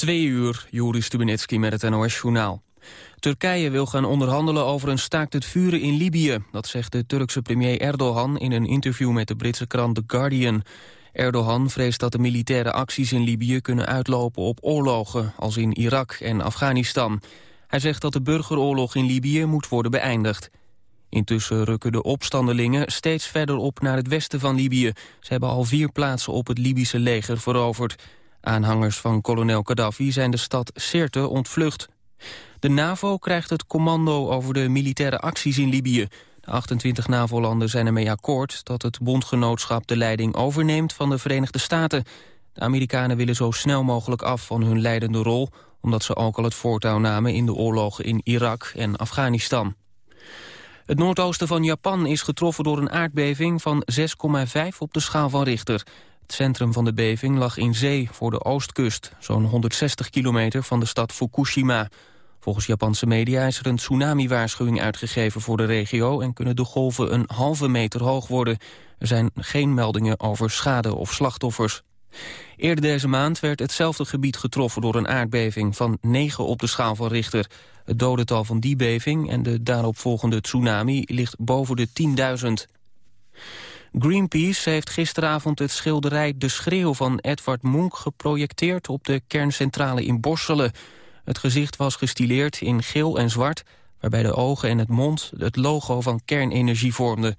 Twee uur, Joris Stubenitski met het NOS-journaal. Turkije wil gaan onderhandelen over een staakt het vuren in Libië. Dat zegt de Turkse premier Erdogan in een interview met de Britse krant The Guardian. Erdogan vreest dat de militaire acties in Libië kunnen uitlopen op oorlogen... als in Irak en Afghanistan. Hij zegt dat de burgeroorlog in Libië moet worden beëindigd. Intussen rukken de opstandelingen steeds verder op naar het westen van Libië. Ze hebben al vier plaatsen op het Libische leger veroverd. Aanhangers van kolonel Gaddafi zijn de stad Sirte ontvlucht. De NAVO krijgt het commando over de militaire acties in Libië. De 28 NAVO-landen zijn ermee akkoord dat het bondgenootschap de leiding overneemt van de Verenigde Staten. De Amerikanen willen zo snel mogelijk af van hun leidende rol, omdat ze ook al het voortouw namen in de oorlogen in Irak en Afghanistan. Het noordoosten van Japan is getroffen door een aardbeving van 6,5 op de schaal van Richter. Het centrum van de beving lag in zee voor de oostkust, zo'n 160 kilometer van de stad Fukushima. Volgens Japanse media is er een tsunami-waarschuwing uitgegeven voor de regio... en kunnen de golven een halve meter hoog worden. Er zijn geen meldingen over schade of slachtoffers. Eerder deze maand werd hetzelfde gebied getroffen door een aardbeving van 9 op de schaal van Richter. Het dodental van die beving en de daaropvolgende tsunami ligt boven de 10.000. Greenpeace heeft gisteravond het schilderij De Schreeuw van Edward Munch geprojecteerd op de kerncentrale in Borselen. Het gezicht was gestileerd in geel en zwart, waarbij de ogen en het mond het logo van kernenergie vormden.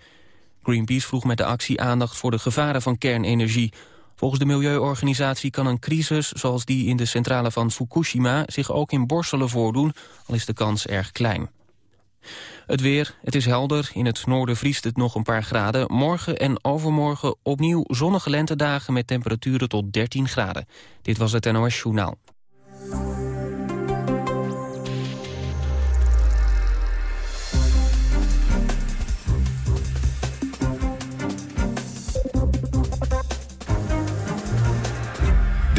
Greenpeace vroeg met de actie aandacht voor de gevaren van kernenergie. Volgens de milieuorganisatie kan een crisis zoals die in de centrale van Fukushima zich ook in Borselen voordoen, al is de kans erg klein. Het weer, het is helder. In het noorden vriest het nog een paar graden. Morgen en overmorgen opnieuw zonnige lentedagen met temperaturen tot 13 graden. Dit was het NOS Journaal.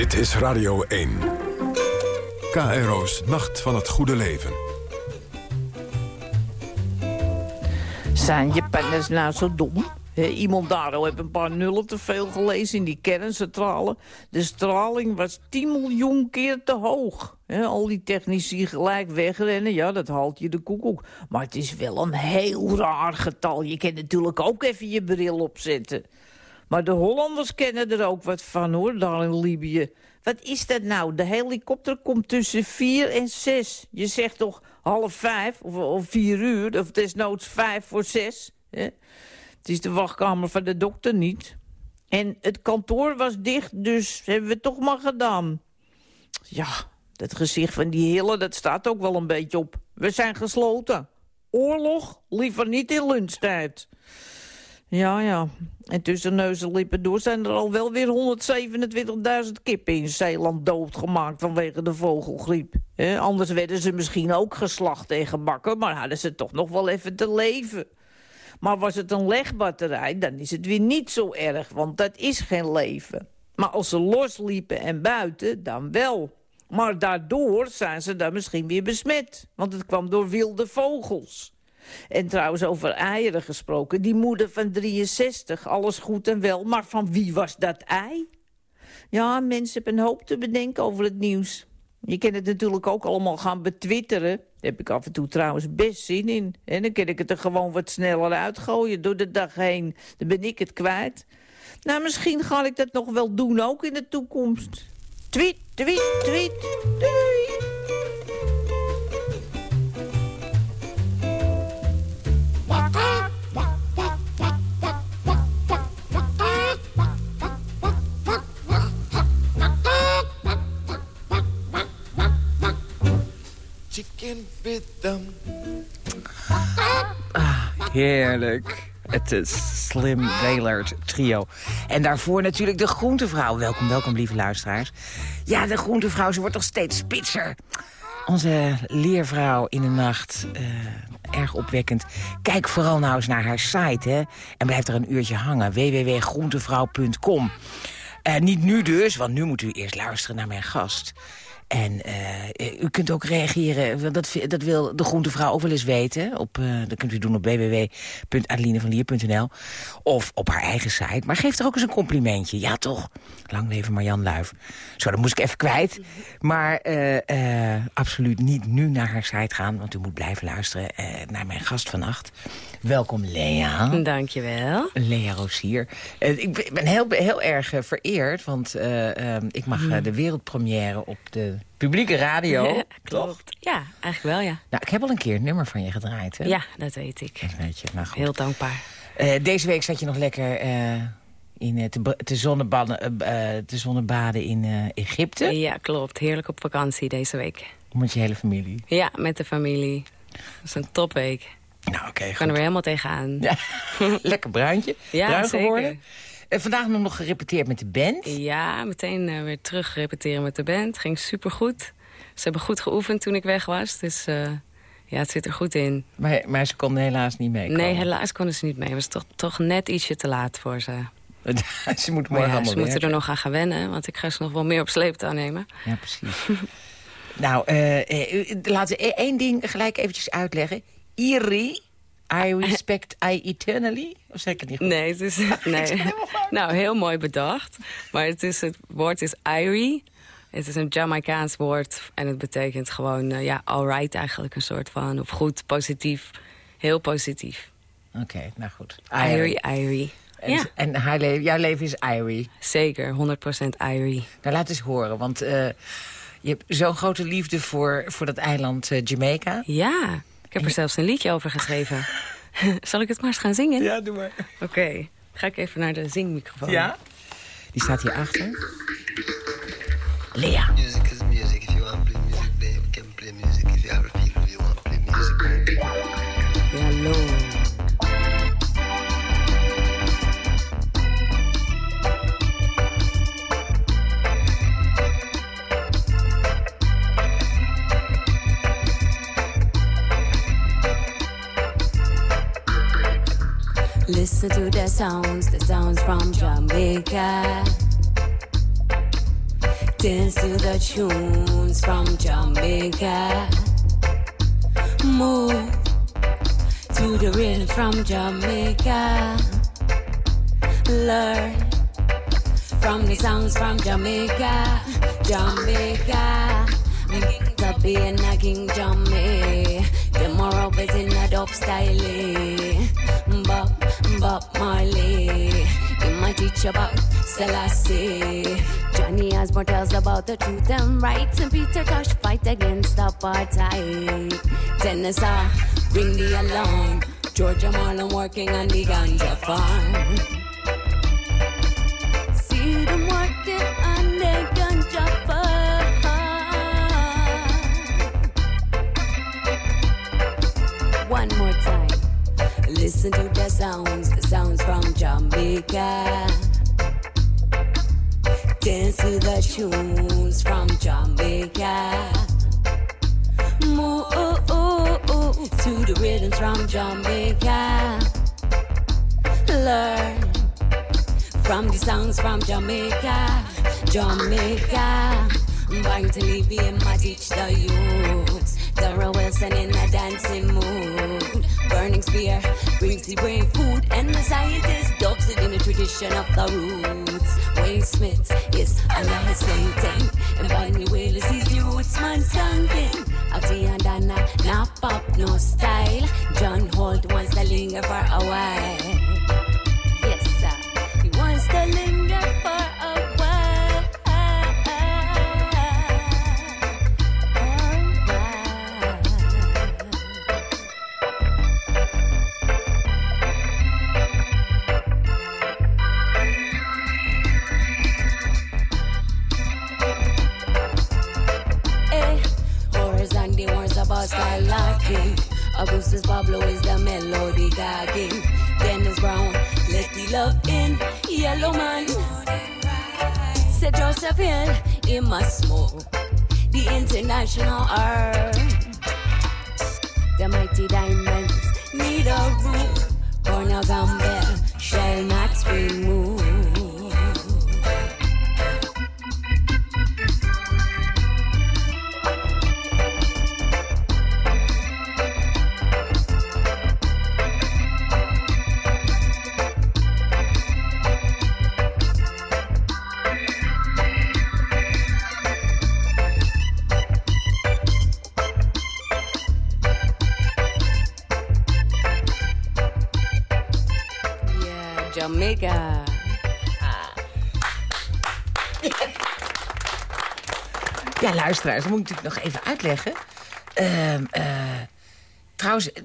Dit is Radio 1. KRO's Nacht van het Goede Leven. Zijn je penners nou zo dom? iemand daar heeft een paar nullen te veel gelezen in die kerncentrale. De straling was 10 miljoen keer te hoog. al die technici gelijk wegrennen, ja, dat haalt je de koekoek. Maar het is wel een heel raar getal. Je kan natuurlijk ook even je bril opzetten. Maar de Hollanders kennen er ook wat van, hoor, daar in Libië. Wat is dat nou? De helikopter komt tussen vier en zes. Je zegt toch half vijf of, of vier uur, of desnoods vijf voor zes. Hè? Het is de wachtkamer van de dokter niet. En het kantoor was dicht, dus hebben we toch maar gedaan. Ja, dat gezicht van die Hille, dat staat ook wel een beetje op. We zijn gesloten. Oorlog, liever niet in lunchtijd. Ja, ja. En tussen neus en door zijn er al wel weer 127.000 kippen in Zeeland doodgemaakt vanwege de vogelgriep. anders werden ze misschien ook geslacht en gebakken, maar hadden ze toch nog wel even te leven. Maar was het een legbatterij, dan is het weer niet zo erg, want dat is geen leven. Maar als ze losliepen en buiten, dan wel. Maar daardoor zijn ze dan misschien weer besmet, want het kwam door wilde vogels. En trouwens over eieren gesproken. Die moeder van 63, alles goed en wel. Maar van wie was dat ei? Ja, mensen hebben een hoop te bedenken over het nieuws. Je kan het natuurlijk ook allemaal gaan betwitteren. Daar heb ik af en toe trouwens best zin in. En dan kan ik het er gewoon wat sneller uitgooien door de dag heen. Dan ben ik het kwijt. Nou, misschien ga ik dat nog wel doen ook in de toekomst. Tweet, tweet, tweet, rhythm. Ah, heerlijk. Het is Slim Wailert trio. En daarvoor natuurlijk de groentevrouw. Welkom, welkom, lieve luisteraars. Ja, de groentevrouw, ze wordt toch steeds spitser. Onze leervrouw in de nacht, uh, erg opwekkend. Kijk vooral nou eens naar haar site, hè. En blijf er een uurtje hangen. www.groentevrouw.com. Uh, niet nu dus, want nu moet u eerst luisteren naar mijn gast. En uh, u kunt ook reageren, dat, dat wil de groentevrouw ook wel eens weten. Op, uh, dat kunt u doen op www.adelinevanlier.nl of op haar eigen site. Maar geef er ook eens een complimentje. Ja, toch? Lang leven Marjan Luif. Zo, dat moest ik even kwijt. Maar uh, absoluut niet nu naar haar site gaan, want u moet blijven luisteren naar mijn gast vannacht. Welkom, Lea. Dankjewel. Lea Rosier. ik ben heel, heel erg vereerd, want ehm, ik mag hmm. de wereldpremière op de publieke radio. Ja, klopt. Ja, eigenlijk wel, ja. Nou, ik heb al een keer een nummer van je gedraaid, hè? Ja, dat weet ik. Dat weet je, nou goed. Heel dankbaar. Uh, deze week zat je nog lekker uh, in, uh, te, te, zonnebaden, te zonnebaden in Egypte. Ja, klopt. Heerlijk op vakantie deze week. Met je hele familie? Ja, met de familie. Dat is een topweek. Nou, oké, okay, kan er weer helemaal tegenaan. Ja. lekker bruintje. Ja, Bruin zeker. geworden. En vandaag nog gerepeteerd met de band? Ja, meteen uh, weer terug repeteren met de band. Ging supergoed. Ze hebben goed geoefend toen ik weg was. Dus uh, ja, het zit er goed in. Maar, maar ze konden helaas niet mee Nee, helaas konden ze niet mee. Het was toch, toch net ietsje te laat voor ze. ze moeten morgen ja, Ze moeten er nog aan gaan wennen. Want ik ga ze nog wel meer op sleeptouw nemen. Ja, precies. nou, uh, laten we één ding gelijk eventjes uitleggen. Iri I respect I eternally? Of zeg ik het niet goed? Nee, het is... Nee. nou, heel mooi bedacht. Maar het, is, het woord is Irie. Het is een Jamaicaans woord. En het betekent gewoon, uh, ja, alright eigenlijk een soort van. Of goed, positief. Heel positief. Oké, nou goed. Irie, Irie. En, ja. en haar le jouw leven is Irie? Zeker, 100% Irie. Nou, laat eens horen, want... Uh, je hebt zo'n grote liefde voor, voor dat eiland uh, Jamaica. Ja, ik heb er zelfs een liedje over geschreven. Zal ik het maar eens gaan zingen? Ja, doe maar. Oké, ga ik even naar de zingmicrofoon. Ja? Die staat hier achter. Lea. Music is music. If you want to play music, then you can play music. If you have a feel, you want to play music. Ja, Listen to the sounds, the sounds from Jamaica. Dance to the tunes from Jamaica. Move to the rhythm from Jamaica. Learn from the songs from Jamaica. Jamaica. The being a King Jamaica. Of it in a dub style. Eh? Bob Marley. He might teach about Selassie. Johnny Osborne tells about the truth and rights, and Peter Tosh fight against apartheid. Tennessee, ring the alarm. Georgia Marlon working on the ganja farm. See them working on the ganja farm. One more time. Listen to the sounds, the sounds from Jamaica. Dance to the tunes from Jamaica. Move to the rhythms from Jamaica. Learn from the songs from Jamaica. Jamaica. I'm going to leave in my teach the youth. Dara Wilson in a dancing mood. Burning spear brings the brain food, and the scientist dubs it in the tradition of the roots. Wayne Smith is annihilating, and Bunny Whalers is the roots man. Ati and Dana, not pop, no style. John Holt wants to linger for a while. Yes, sir. He wants to linger for a skylarking. Augustus Pablo is the melody gagging. Dennis Brown, let the love in. Yellow man. Said Joseph Hill, he must smoke. The international earth. The mighty diamonds need a roof. Corner Gambel shall not remove. Luisteraars, dat moet ik natuurlijk nog even uitleggen. Ehm, eh, trouwens, eh,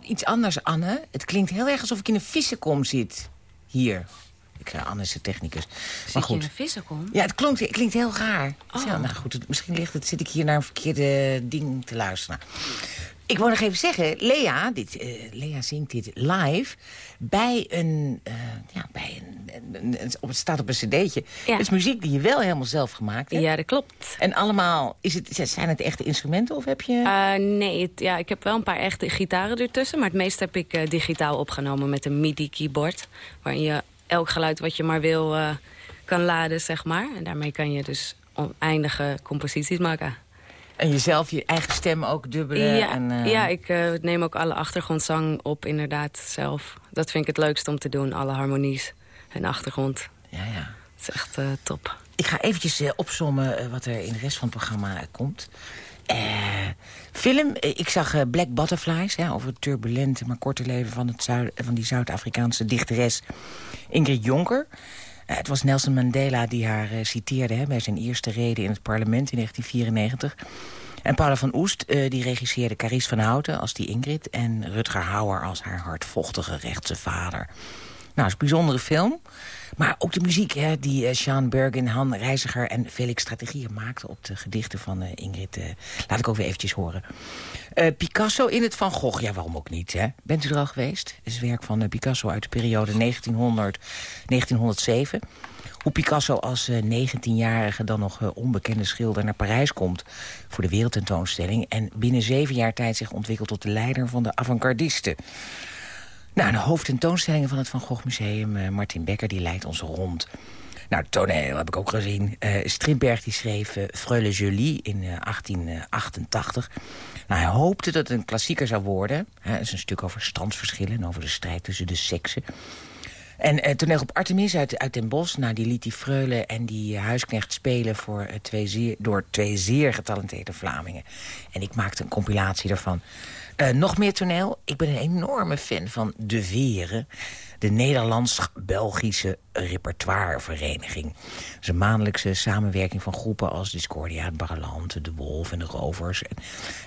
iets anders, Anne. Het klinkt heel erg alsof ik in een vissenkom zit. Hier. Ik, uh, Anne is de technicus. Zit maar je in goed. een vissenkom? Ja, het klinkt, het klinkt heel raar. Oh. Ja, nou goed, het- misschien ligt het, zit ik hier naar een verkeerde ding te luisteren. Ik wil nog even zeggen, Lea, dit, eh, Lea zingt dit live bij een... eh, ja, bij een, een- het staat op een cd'tje. Ja. Het is muziek die je wel helemaal zelf gemaakt hebt. Ja, dat klopt. En allemaal, is het, zijn het echte instrumenten of heb je... Eh, nee, het- ja, ik heb wel een paar echte gitaren ertussen. Maar het meeste heb ik digitaal opgenomen met een MIDI-keyboard. Waarin je elk geluid wat je maar wil kan laden, zeg maar. En daarmee kan je dus oneindige composities maken. En jezelf je eigen stem ook dubbelen? ja, en, eh, ja, ik eh, neem ook alle achtergrondzang op inderdaad zelf. Dat vind ik het leukst om te doen, alle harmonies en achtergrond. ja, ja. Het is echt eh, top. Ik ga eventjes opzommen wat er in de rest van het programma komt. Film, ik zag Black Butterflies, ja, over het turbulente maar korte leven van, het Zuid, van die Zuid-Afrikaanse dichteres Ingrid Jonker. Eh, het was Nelson Mandela die haar eh, citeerde hè, bij zijn eerste reden in het parlement in 1994. En Paula van Oest eh, die regisseerde Carice van Houten als die Ingrid... en Rutger Hauer als haar hardvochtige rechtse vader. Nou, het is een bijzondere film. Maar ook de muziek hè, die eh, Sean Bergen, Han Reiziger en Felix Strategieën maakten... op de gedichten van eh, Ingrid, eh, laat ik ook weer eventjes horen. Picasso in het Van Gogh, ja, waarom ook niet, hè? Bent u er al geweest? Het is werk van Picasso uit de periode 1900-1907. Hoe Picasso als eh, 19-jarige dan nog onbekende schilder naar Parijs komt... voor de wereldtentoonstelling... en binnen zeven jaar tijd zich ontwikkelt tot de leider van de avant-gardisten... Nou, de hoofdtentoonstellingen van het Van Gogh Museum, eh, Martin Becker, die leidt ons rond. Nou, toneel heb ik ook gezien. Strindberg die schreef eh, Freule Jolie in eh, 1888. Nou, hij hoopte dat het een klassieker zou worden. Het is een stuk over standsverschillen en over de strijd tussen de seksen. En eh, toneel op Artemis uit, uit Den Bosch, nou, die liet die freule en die huisknecht spelen voor, twee door twee zeer getalenteerde Vlamingen. En ik maakte een compilatie daarvan. Eh, nog meer toneel. Ik ben een enorme fan van De Veren. De Nederlands-Belgische repertoirevereniging. Dat is een maandelijkse samenwerking van groepen als Discordia, het De Wolf en De Rovers.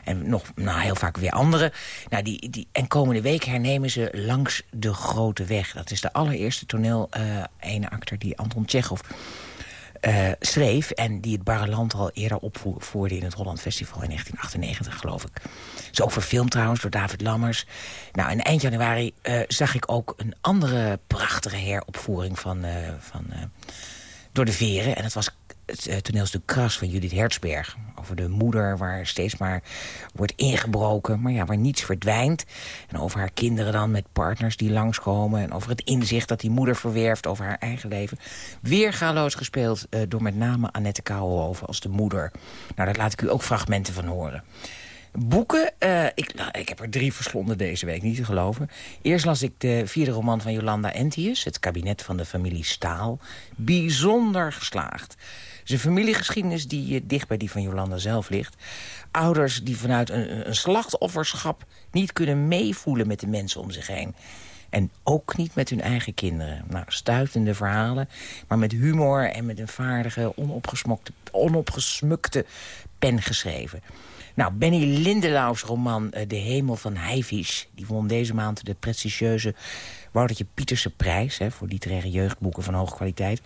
En, nog nou, heel vaak weer andere. Nou, die, die, en komende week hernemen ze Langs de Grote Weg. Dat is de allereerste toneel, eh ene acteur die Anton Tjechov eh, schreef... en die het Barreland al eerder opvoerde in het Holland Festival in 1998, geloof ik. Is ook verfilmd trouwens door David Lammers. Nou, en eind januari eh, zag ik ook een andere prachtige heropvoering van, eh, van, door de Veren. En dat was het uh, toneelstuk Kras van Judith Hertzberg. Over de moeder waar steeds maar wordt ingebroken, maar ja, waar niets verdwijnt. En over haar kinderen dan met partners die langskomen. En over het inzicht dat die moeder verwerft over haar eigen leven. Weergaloos gespeeld uh, door met name Annette Kouwenhoven als de moeder. Nou, daar laat ik u ook fragmenten van horen. Boeken, uh, ik, nou, ik heb er drie verslonden deze week, niet te geloven. Eerst las ik de vierde roman van Jolanda Entius, Het kabinet van de familie Staal. Bijzonder geslaagd. Een familiegeschiedenis die uh, dicht bij die van Jolanda zelf ligt. Ouders die vanuit een, een slachtofferschap niet kunnen meevoelen met de mensen om zich heen. En ook niet met hun eigen kinderen. Nou, stuitende verhalen, maar met humor en met een vaardige, onopgesmukte pen geschreven. Nou, Benny Lindelaus roman uh, De Hemel van Heivisch... die won deze maand de prestigieuze Woutertje Pieterse prijs... Hè, voor literaire jeugdboeken van hoge kwaliteit.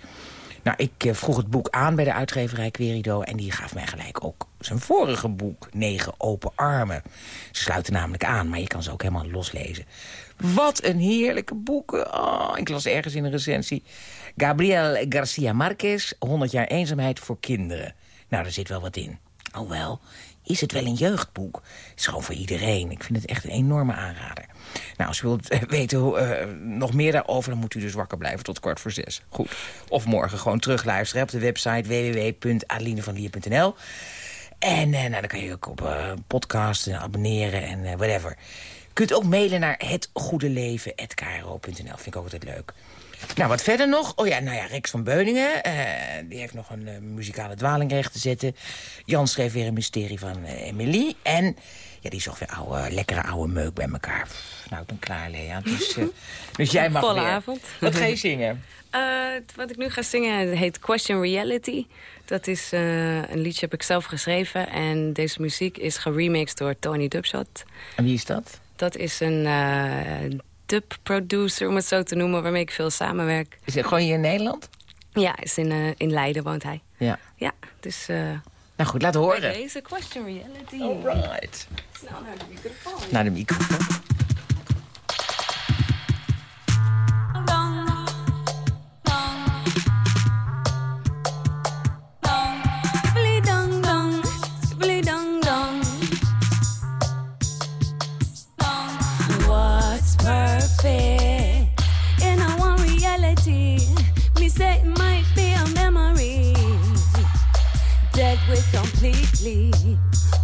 Nou, ik uh, vroeg het boek aan bij de uitgeverij Querido... en die gaf mij gelijk ook zijn vorige boek, Negen Open Armen. Ze sluiten namelijk aan, maar je kan ze ook helemaal loslezen. Wat een heerlijke boeken. Oh, ik las ergens in een recensie. Gabriel Garcia Marquez, 100 jaar eenzaamheid voor kinderen. Nou, daar zit wel wat in. Oh wel, is het wel een jeugdboek? Is gewoon voor iedereen. Ik vind het echt een enorme aanrader. Nou, als u wilt weten hoe, uh, nog meer daarover... dan moet u dus wakker blijven tot kwart voor zes. Goed. Of morgen gewoon terugluisteren op de website www.adelinevanlier.nl. En uh, nou, dan kan je ook op uh, podcast en abonneren en whatever. Je kunt ook mailen naar hetgoedeleven.kro.nl. Vind ik ook altijd leuk. Nou, wat verder nog? Oh ja, nou ja, Rex van Beuningen. eh, die heeft nog een eh, muzikale dwaling recht te zetten. Jan schreef weer een mysterie van eh Emily. En ja, die zocht weer oude, lekkere oude meuk bij elkaar. Pff, nou, ik ben klaar, Lea. Dus, dus jij mag Volle weer. avond. Wat ga je zingen? Wat ik nu ga zingen heet Question Reality. Dat is een liedje heb ik zelf geschreven. En deze muziek is geremixed door Tony Dubshot. En wie is dat? Dat is een eh dub-producer, om het zo te noemen, waarmee ik veel samenwerk. Is het gewoon hier in Nederland? Ja, is in, eh, in Leiden woont hij. Ja. Ja, dus eh Nou goed, laten horen. deze Question Reality. Alright. Snel naar de microfoon. Naar de microfoon. Completely.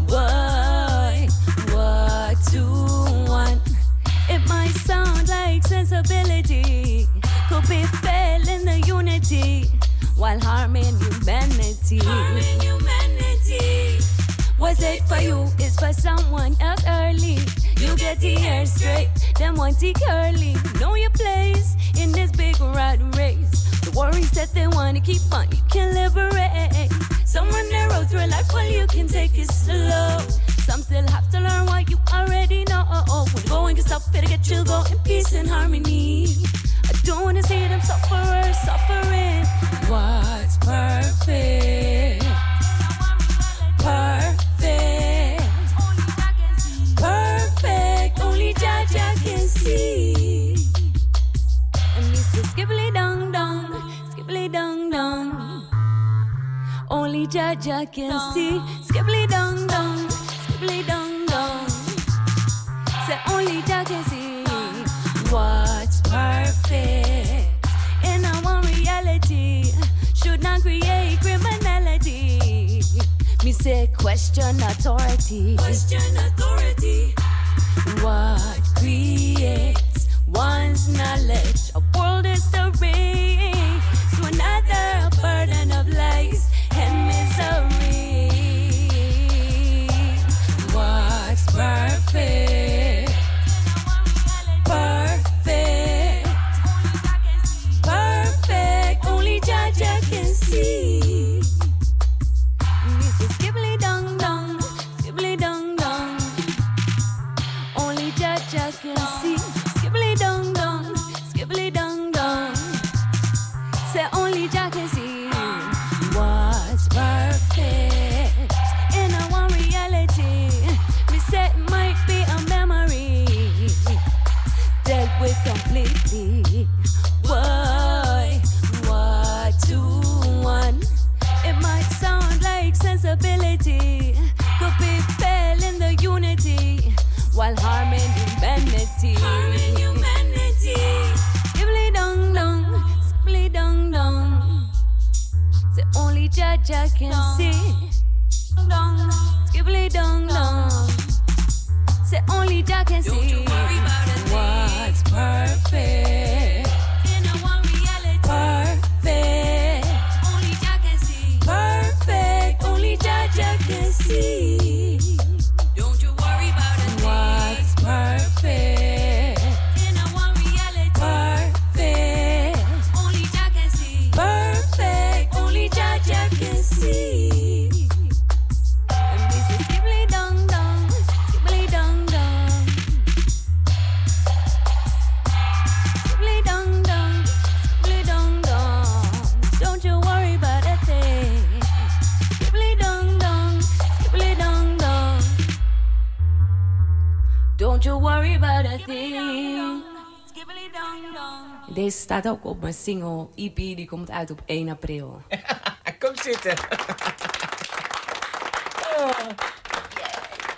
Why? What to want? It might sound like sensibility. Could be failing the unity while harming humanity. Harming humanity. What's it for you is for someone else early. You get the hair straight, then one T curly. Know your place in this big rat race. The worries that they wanna keep on, you can liberate. Someone rode through life, well, you can take it slow. Some still have to learn what you already know. When going gets tough, better get you go in peace and harmony. I don't wanna see them suffer, suffering. What's perfect? Perfect. Perfect. Only Jaja can see. Only Jaja can see. Skibbly dong dong, skibbly dong dong. Say only Jah can see what's perfect in our reality. Should not create criminality. Me say question authority. Question authority. What creates one's knowledge? A staat ook op mijn single EP, die komt uit op 1 april. Kom zitten. Oh.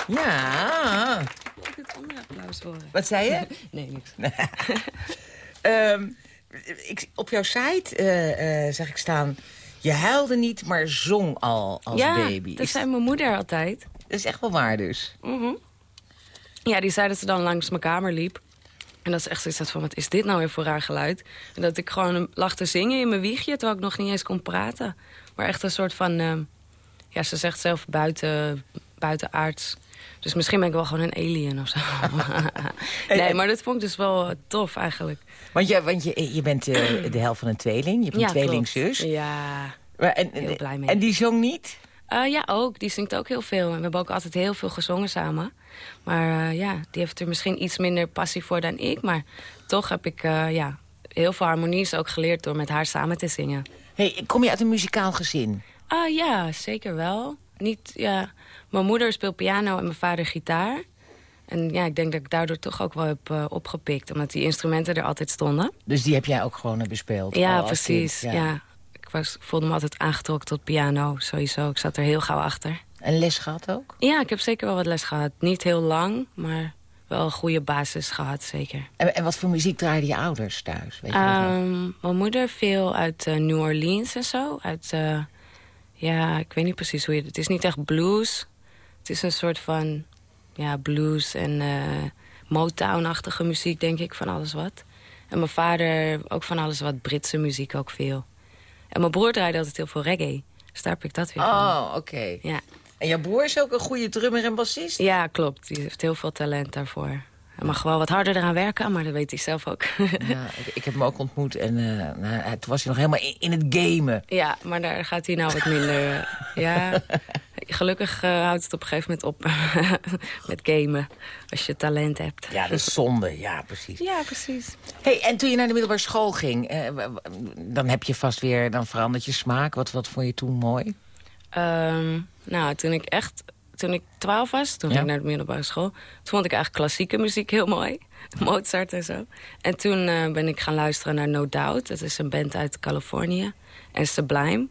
Ja. Ik het andere applaus horen? Wat zei je? Nee, niks. Ehm, ik, op jouw site eh, eh, zag ik staan... Je huilde niet, maar zong al als ja, baby. dat Is- zei mijn moeder altijd. dat is echt wel waar dus. Ja, die zei dat ze dan langs mijn kamer liep. En dat is echt zoiets van, wat is dit nou weer voor raar geluid? En dat ik gewoon lag te zingen in mijn wiegje... terwijl ik nog niet eens kon praten. Maar echt een soort van... ehm, ja, ze zegt zelf buiten, buitenaards. Dus misschien ben ik wel gewoon een alien of zo. nee, maar dat vond ik dus wel tof eigenlijk. Want je, want je, je bent eh, de helft van een tweeling. Je hebt een Ja, tweelingzus. klopt. Ja, Maar En, heel blij mee. en die zong niet? Eh, ja, ook. Die zingt ook heel veel. En we hebben ook altijd heel veel gezongen samen. Maar eh, ja, die heeft er misschien iets minder passie voor dan ik. Maar toch heb ik eh, ja, heel veel harmonies ook geleerd door met haar samen te zingen. Hey, kom je uit een muzikaal gezin? Ah ja, zeker wel. Niet, ja. Mijn moeder speelt piano en mijn vader gitaar. En ja, ik denk dat ik daardoor toch ook wel heb opgepikt. Omdat die instrumenten er altijd stonden. Dus die heb jij ook gewoon bespeeld? Ja, precies. kind, ja. Ik, was, voelde me altijd aangetrokken tot piano, sowieso. Ik zat er heel gauw achter. En les gehad ook? Ja, ik heb zeker wel wat les gehad. Niet heel lang, maar wel een goede basis gehad, zeker. En, en wat voor muziek draaiden je ouders thuis? Weet je? Ehm, mijn moeder veel uit eh, New Orleans en zo. Uit, eh, ja, ik weet niet precies hoe je het... Het is niet echt blues. Het is een soort van ja, blues en eh, Motown-achtige muziek, denk ik, van alles wat. En mijn vader ook van alles wat, Britse muziek ook veel. En mijn broer draaide altijd heel veel reggae. Dus daar heb ik dat weer van. Oh, oké. Ja. En jouw broer is ook een goede drummer en bassist? ja, klopt. Die heeft heel veel talent daarvoor. Hij mag wel wat harder eraan werken, maar dat weet hij zelf ook. Ja, ik, ik heb hem ook ontmoet en eh, nou, toen was hij nog helemaal in, in het gamen. Ja, maar daar gaat hij nou wat minder. eh, ja, gelukkig eh, houdt het op een gegeven moment op met gamen. Als je talent hebt. Ja, dat is zonde. Ja, precies. Ja, precies. Hey, en toen je naar de middelbare school ging, eh, dan heb je vast weer, dan verandert je smaak. Wat, wat vond je toen mooi? Ehm, nou, toen ik echt, toen ik twaalf was, toen Ja. ging ik naar de middelbare school. Toen vond ik eigenlijk klassieke muziek heel mooi. Mozart en zo. En toen eh, ben ik gaan luisteren naar No Doubt. Dat is een band uit Californië. En Sublime.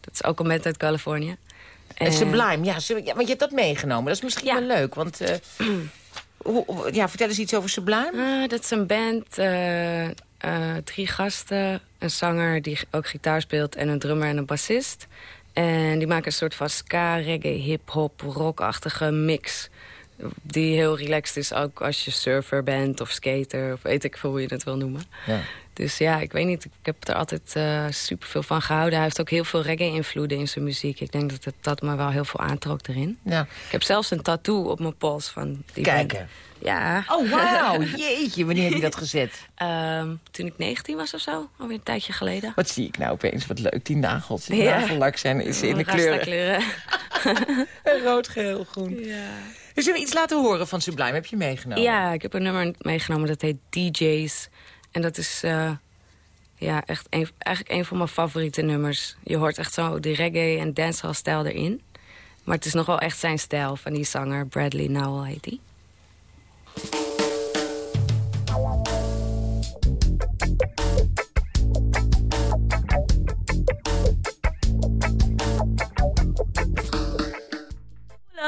Dat is ook een band uit Californië. En Sublime, ja, Sub- ja, want je hebt dat meegenomen. Dat is misschien Ja. wel leuk, want... eh, hoe- ja, vertel eens iets over Sublime. Ah, dat is een band, eh, eh, drie gasten, een zanger die ook gitaar speelt... en een drummer en een bassist. En die maken een soort van ska, reggae, hip-hop, rockachtige mix... die heel relaxed is, ook als je surfer bent of skater... of weet ik veel hoe je het wil noemen. Ja. Dus ja, ik weet niet, ik heb er altijd eh super veel van gehouden. Hij heeft ook heel veel reggae-invloeden in zijn muziek. Ik denk dat het, dat me wel heel veel aantrok erin. Ja. Ik heb zelfs een tattoo op mijn pols van die Kijken. band. Ja. Oh, wauw. Jeetje, wanneer heb je dat gezet? Ehm, toen ik 19 was of zo, alweer een tijdje geleden. Wat zie ik nou opeens? Wat leuk, die nagels. Die Ja. nagellak zijn is in de kleuren. kleuren. Rood, geel, groen. Dus zullen we iets laten horen van Sublime? Heb je meegenomen? Ja, ik heb een nummer meegenomen dat heet DJ's. En dat is eh, ja, echt een, eigenlijk een van mijn favoriete nummers. Je hoort echt zo die reggae en dancehall stijl erin. Maar het is nog wel echt zijn stijl van die zanger. Bradley Nowell heet die.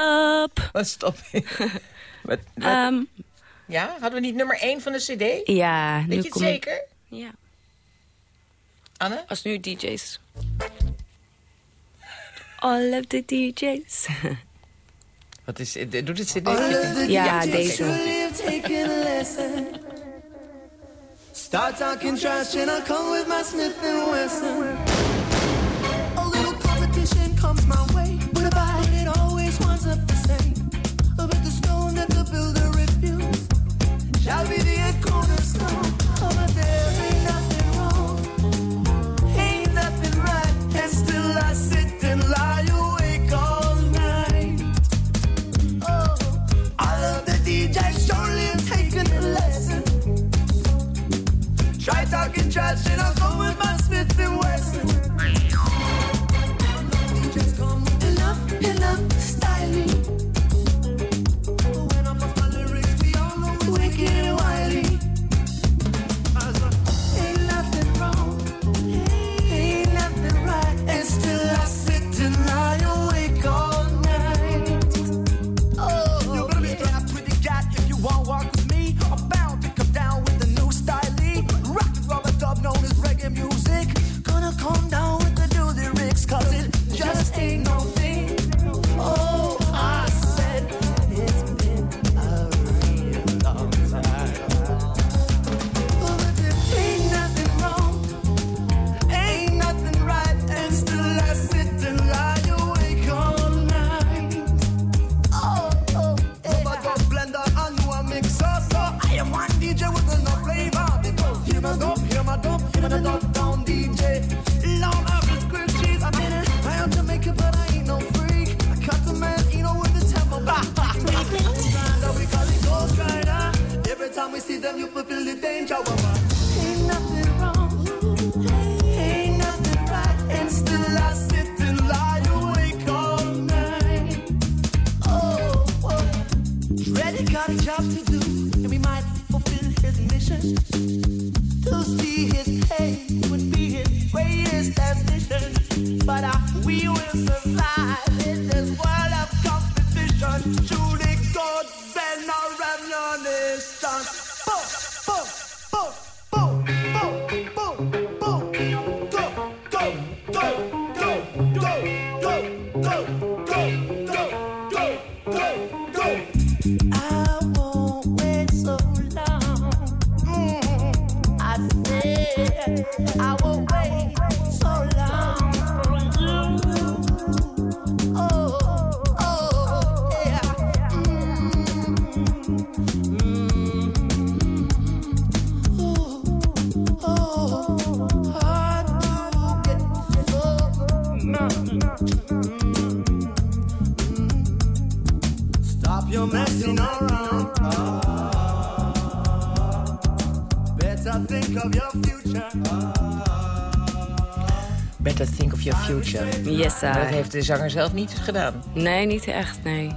Up. Wat stop je? Wat, wat- Ehm, ja, hadden we niet nummer 1 van de cd? ja, nu Weet je het kom ik- zeker? Ja, Anne? als nu DJ's. All of the DJ's. Wat is, eh, doet het cd? ja, deze. taking a lesson. Start talking trash and I'll come with my Smith and Wesson. Trash and still I sit and lie awake all night I'll go with my Smith and Wesson. Maar dat heeft de zanger zelf niet gedaan. Nee, niet echt, nee.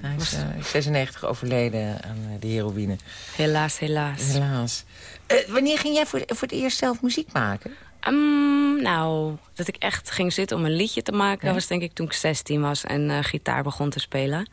Hij is eh, 96 overleden aan eh, de heroïne. Helaas, helaas. Helaas. Eh, wanneer ging jij voor, voor het eerst zelf muziek maken? Ehm, nou, dat ik echt ging zitten om een liedje te maken... was denk ik toen ik 16 was en eh, gitaar begon te spelen.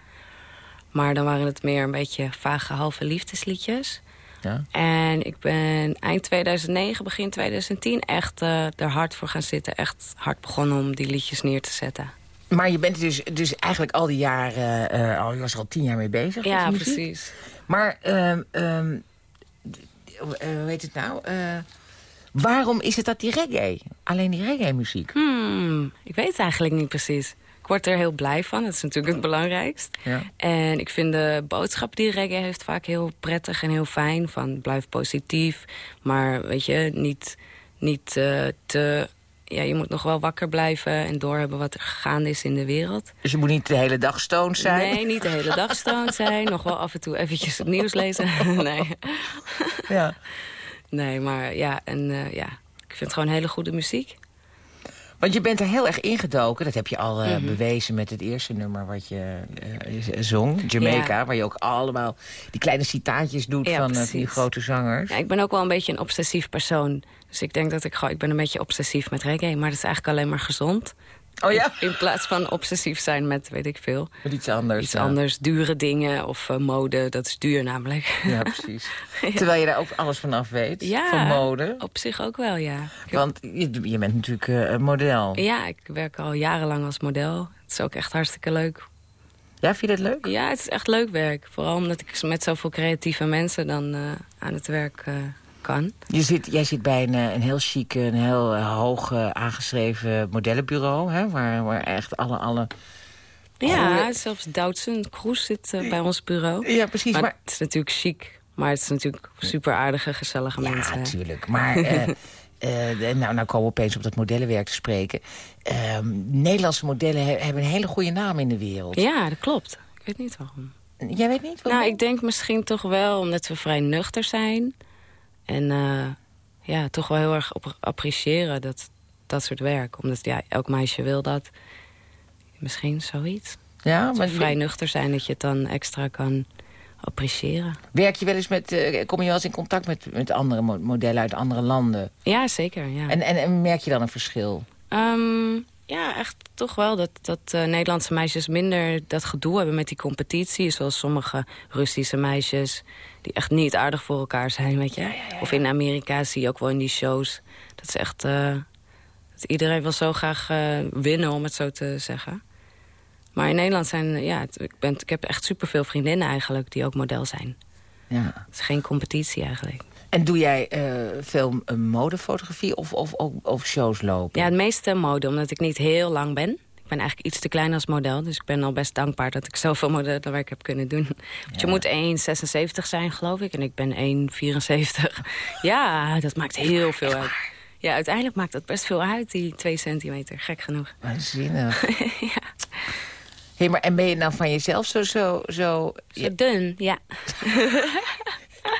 Maar dan waren het meer een beetje vage halve liefdesliedjes. Ja. En ik ben eind 2009, begin 2010 echt eh, er hard voor gaan zitten. Echt hard begonnen om die liedjes neer te zetten. Maar je bent dus, dus eigenlijk al die jaren... eh, al, je was er al tien jaar mee bezig Ja, precies. Maar, ehm ehm, eh, hoe heet het nou? Eh, waarom is het dat die reggae? Alleen die reggae-muziek? Hmm, ik weet het eigenlijk niet precies. Ik word er heel blij van, dat is natuurlijk het belangrijkst. Ja. En ik vind de boodschap die reggae heeft vaak heel prettig en heel fijn. Van blijf positief, maar weet je, niet, niet eh, te... Ja, je moet nog wel wakker blijven en doorhebben wat er gaande is in de wereld. Dus je moet niet de hele dag stoned zijn? Nee, niet de hele dag stoned zijn. Nog wel af en toe eventjes het nieuws lezen. nee. Ja. nee, maar ja, en eh, ja, ik vind het gewoon hele goede muziek. Want je bent er heel erg ingedoken. Dat heb je al Mhm. eh, bewezen met het eerste nummer wat je eh, zong. Jamaica. Ja. Waar je ook allemaal die kleine citaatjes doet Ja, van, eh, die grote zangers. Ja, ik ben ook wel een beetje een obsessief persoon. Dus ik denk dat ik gewoon... Ik ben een beetje obsessief met reggae. Maar dat is eigenlijk alleen maar gezond. Oh ja? In plaats van obsessief zijn met, weet ik veel... Met iets anders. Iets ja. anders, dure dingen of eh, mode. Dat is duur namelijk. Ja, precies. Terwijl je daar ook alles van af weet. Ja, Van mode. op zich ook wel, ja. Want je, je bent natuurlijk een model. Ja, ik werk al jarenlang als model. Het is ook echt hartstikke leuk. Ja, vind je dat leuk? Ja, het is echt leuk werk. Vooral omdat ik met zoveel creatieve mensen dan eh, aan het werk kan. Je zit, jij zit bij een, eh, een heel chic, een heel eh, hoog eh, aangeschreven modellenbureau. Hè, waar, waar echt alle... alle Ja, Goeie- zelfs Doutzen Kroes zit bij ons bureau. ja, precies. Maar, Maar, het is natuurlijk chic. Maar het is natuurlijk super aardige, gezellige ja, mensen. natuurlijk. Maar eh, nou, nou komen we opeens op dat modellenwerk te spreken. Ehm, Nederlandse modellen he- hebben een hele goede naam in de wereld. Ja, dat klopt. Ik weet niet waarom. Jij weet niet waarom? Nou, ik denk misschien toch wel omdat we vrij nuchter zijn. En eh, ja, toch wel heel erg op appreciëren dat, dat soort werk. Omdat ja, elk meisje wil dat. Misschien zoiets. ja, maar vrij nuchter zijn dat je het dan extra kan appreciëren. werk je wel eens met... eh, kom je wel eens in contact met, met andere mo- modellen uit andere landen? Ja, zeker. Ja. En, en, en merk je dan een verschil? Ehm, ja, echt toch wel dat, dat eh, Nederlandse meisjes minder dat gedoe hebben met die competitie. Zoals sommige Russische meisjes die echt niet aardig voor elkaar zijn, weet je. Of in Amerika zie je ook wel in die shows. Dat is echt... eh, dat iedereen wil zo graag eh, winnen, om het zo te zeggen. Maar in Nederland zijn... Ja, het- ik, ben, ik heb echt superveel vriendinnen eigenlijk die ook model zijn. Ja. Het is geen competitie eigenlijk. En doe jij eh, veel eh, modefotografie of, of ook of shows lopen? Ja, het meeste mode, omdat ik niet heel lang ben. Ik ben eigenlijk iets te klein als model. Dus ik ben al best dankbaar dat ik zoveel modellenwerk heb kunnen doen. Want je moet 1,76 zijn, geloof ik. En ik ben 1,74. ja, dat maakt heel veel uit. Ja, uiteindelijk maakt dat best veel uit, die 2 centimeter. Gek genoeg. Waanzinnig. ja. Hey, maar en ben je nou van jezelf zo... zo, zo Zo dun, ja.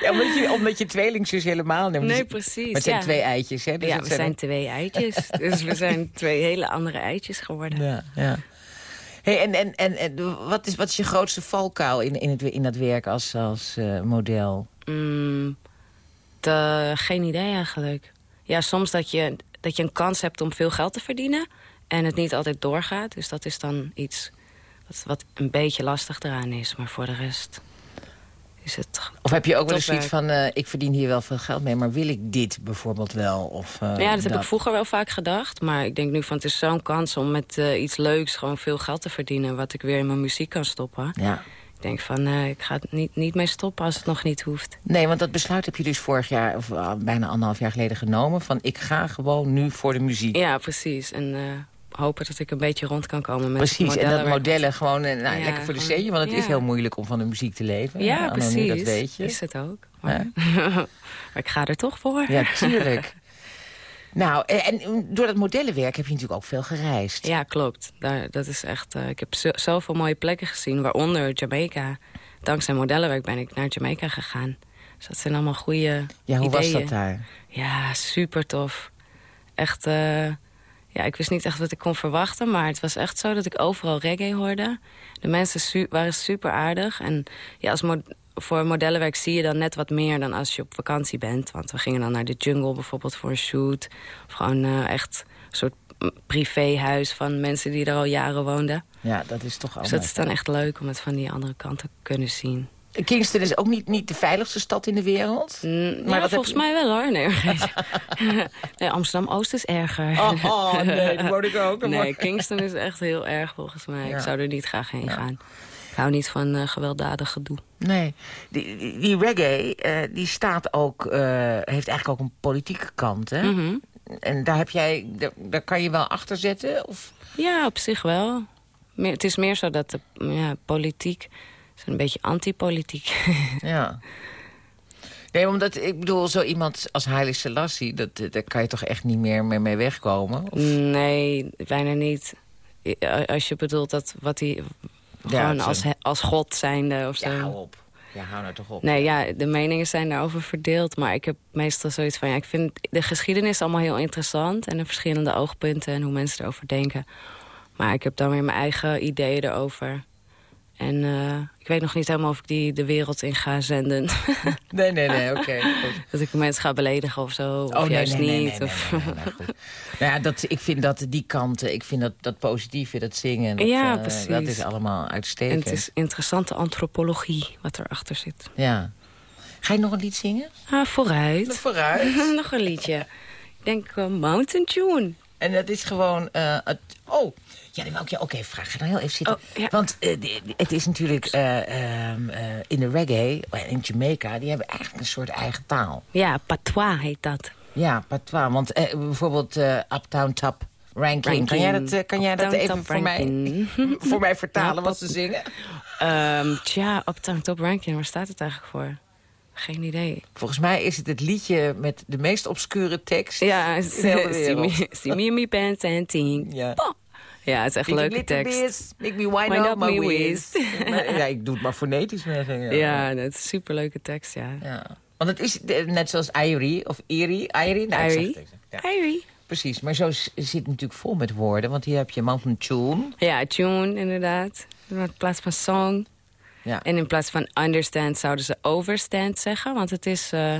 Ja, omdat, je, omdat je tweelingzus helemaal. Nee, Dus- precies. Maar het zijn ja. twee eitjes, hè? Dus ja, we zijn twee eitjes. dus we zijn twee hele andere eitjes geworden. Ja, ja. Hey, en en, en, en wat, is, wat is je grootste valkuil in, in, het, in dat werk als, als eh, model? Mm, de- geen idee eigenlijk. Ja, soms dat je, dat je een kans hebt om veel geld te verdienen... en het niet altijd doorgaat. Dus dat is dan iets wat, wat een beetje lastig eraan is. Maar voor de rest is het... Of heb je ook wel eens zoiets van... eh, ik verdien hier wel veel geld mee, maar wil ik dit bijvoorbeeld wel? Of, eh, ja, dat heb ik vroeger wel vaak gedacht. Maar ik denk nu van het is zo'n kans om met eh, iets leuks... gewoon veel geld te verdienen... wat ik weer in mijn muziek kan stoppen. Ja. Ik denk van, ik ga het niet, niet mee stoppen als het nog niet hoeft. Nee, want dat besluit heb je dus vorig jaar... of bijna anderhalf jaar geleden genomen... van ik ga gewoon nu voor de muziek. Ja, precies. En hopen dat ik een beetje rond kan komen met Precies, en dat modellen gewoon eh, nou, Ja, lekker voor de centje. Want het is heel moeilijk om van de muziek te leven. Ja, precies. dat weet je. Is het ook. Maar, maar ik ga er toch voor. Ja, tuurlijk. nou, en, door dat modellenwerk heb je natuurlijk ook veel gereisd. Ja, klopt. Daar, dat is echt, eh, ik heb zo- zoveel mooie plekken gezien, waaronder Jamaica. Dankzij modellenwerk ben ik naar Jamaica gegaan. Dus dat zijn allemaal goede Ja, hoe was ideeën. dat daar? Ja, super tof. Echt, eh, ja, ik wist niet echt wat ik kon verwachten, maar het was echt zo dat ik overal reggae hoorde. De mensen su- waren super aardig. En ja, als voor modellenwerk zie je dan net wat meer dan als je op vakantie bent. Want we gingen dan naar de jungle bijvoorbeeld voor een shoot. Of gewoon eh, echt een soort privéhuis van mensen die er al jaren woonden. Ja, dat is toch Dus allemaal... dat is dan echt leuk om het van die andere kant te kunnen zien. Kingston is ook niet, niet de veiligste stad in de wereld. Mm, Maar ja, volgens je- mij wel hoor. Nee, nee Amsterdam-Oost is erger. Oh, oh, nee, dat word ik ook. Nee, Kingston is echt heel erg volgens mij. Ja. Ik zou er niet graag heen gaan. Ik hou niet van eh, gewelddadig gedoe. Nee, die, die, die reggae, eh, die staat ook, eh, heeft eigenlijk ook een politieke kant, hè? Mhm. En daar, heb jij, daar, daar kan je wel achter zetten? Of? Ja, op zich wel. Meer, het is meer zo dat de ja, politiek... een beetje antipolitiek. Ja. Nee, omdat, ik bedoel, zo iemand als Haile Selassie... Dat, eh, daar kan je toch echt niet meer mee, mee wegkomen? Of? nee, bijna niet. Als je bedoelt dat wat hij... Ja, gewoon als, als god zijnde of zo. Ja, hou op. Ja, hou nou toch op. Nee, ja, de meningen zijn daarover verdeeld. Maar ik heb meestal zoiets van... Ja, ik vind de geschiedenis allemaal heel interessant. En de verschillende oogpunten en hoe mensen erover denken. Maar ik heb dan weer mijn eigen ideeën erover. En eh, ik weet nog niet helemaal of ik die de wereld in ga zenden. Nee, nee, nee, oké. dat ik mensen ga beledigen of zo. Of Oh, juist nee, nee, niet. nee, of... goed. Nou ja, dat, ik vind dat die kanten, ik vind dat, dat positieve, dat zingen... Dat, Ja, eh, precies. Dat is allemaal en uitstekend. het is interessante antropologie wat erachter zit. Ja. Ga je nog een lied zingen? Ah, vooruit. Vooruit. nog een liedje. Ik denk eh, Mountain Tune. En dat is gewoon... eh, het, oh, ja, dan wil ik je ook even vragen. Ga nou heel even zitten. Oh, ja. Want eh, die- die- het is natuurlijk eh, ehm, eh, in de reggae, in Jamaica... die hebben eigenlijk een soort eigen taal. Ja, patois heet dat. Ja, patois. Want bijvoorbeeld Uptown Top Ranking. Kan jij dat, kan jij dat even voor mij, voor mij vertalen Ja, wat ze zingen? Ehm tja, Uptown Top Ranking, waar staat het eigenlijk voor? Geen idee. Volgens mij is het het liedje met de meest obscure tekst. Ja, me pants and ting. Ja. Poh. Ja, het is echt een leuke tekst. bits, make me up up my waist. ja, ik doe het maar fonetisch. zeggen, Ja, dat is een superleuke tekst, ja. Ja. Want het is net zoals Irie of Iri. Irie? Nou, Irie. het. Ja, Irie. precies. Maar zo zit het natuurlijk vol met woorden. Want hier heb je Mountain Tune. Ja, tune inderdaad. In plaats van song. Ja. En in plaats van understand zouden ze overstand zeggen. Want het is eh,